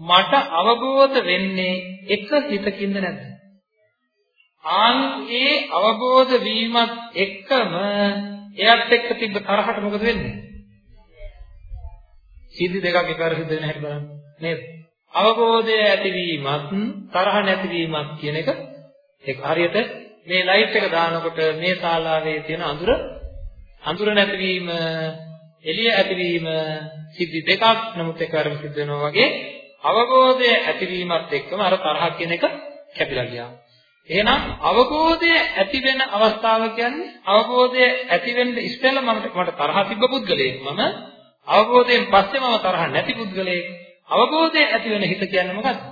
මට අවබෝධ වෙන්නේ එක හිතකින්ද නැද්ද? ආන් ඒ අවබෝධ වීමත් එක්කම එයත් එක්ක තිබ්බ තරහට මොකද වෙන්නේ? සිද්ධි දෙකක් එකවර සිද්ධ වෙන හැටි බලන්න නේද? අවබෝධය ඇතිවීමත් තරහ නැතිවීමත් කියන එක ඒක හරියට මේ ලයිට් එක දානකොට මේ ශාලාවේ තියෙන අඳුර අඳුර නැතිවීම එළිය ඇතිවීම සිද්ධි දෙකක් නමුත් එකවරම සිද්ධ වෙනවා වගේ අවබෝධය ඇතිවීමත් එක්කම අර තරහ කියන එක කැපිලා ගියා. එහෙනම් අවබෝධය ඇති වෙන අවස්ථාව කියන්නේ අවබෝධය ඇති වෙන්න ඉස්සෙල්ලා මට මට තරහ තිබ්බ පුද්ගලයෙක් මම අවබෝධයෙන් පස්සේ මම තරහ නැති පුද්ගලයෙක් අවබෝධය ඇති වෙන හිත කියන්නේ මොකද්ද?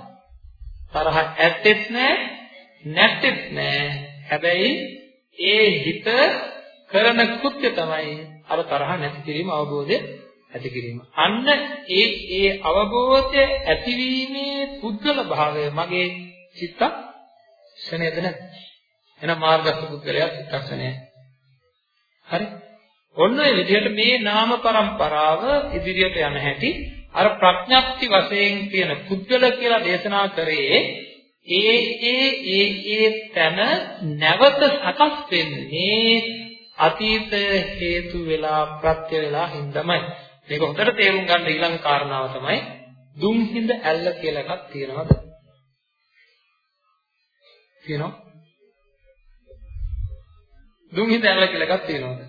තරහ ඇත්තෙත් නැහැ නැත්තෙත් නැහැ. හැබැයි ඒ හිත කරන කෘත්‍ය තමයි අර තරහ නැති කිරීම අවබෝධය ඇති කිරීම. අන්න ඒ ඒ අවබෝධය ඇතිවීමේ පුද්ගල භාවය මගේ චිත්ත ක්ෂණයද නැද්ද? එහෙනම් මාර්ගස්ත පුද්ගලයා චිත්තක්ෂණය. හරි? ඔන්න ඔය විදිහට මේ නාම પરම්පරාව ඉදිරියට යන හැටි අර ප්‍රඥප්ති වශයෙන් කියන පුද්ගල කියලා දේශනා කරේ ඒ ඒ ඒ ඒ තන නැවත සකස් වෙන්නේ අතීත හේතු වෙලා ප්‍රත්‍ය වෙලා හින්දාමයි. මේක හොඳට තේරුම් ගන්න ඊළඟ කාරණාව තමයි දුම් හිඳ ඇල්ල කියලා එකක් තියෙනවද? තියෙනවද? දුම් හිඳ ඇල්ල කියලා එකක් තියෙනවද?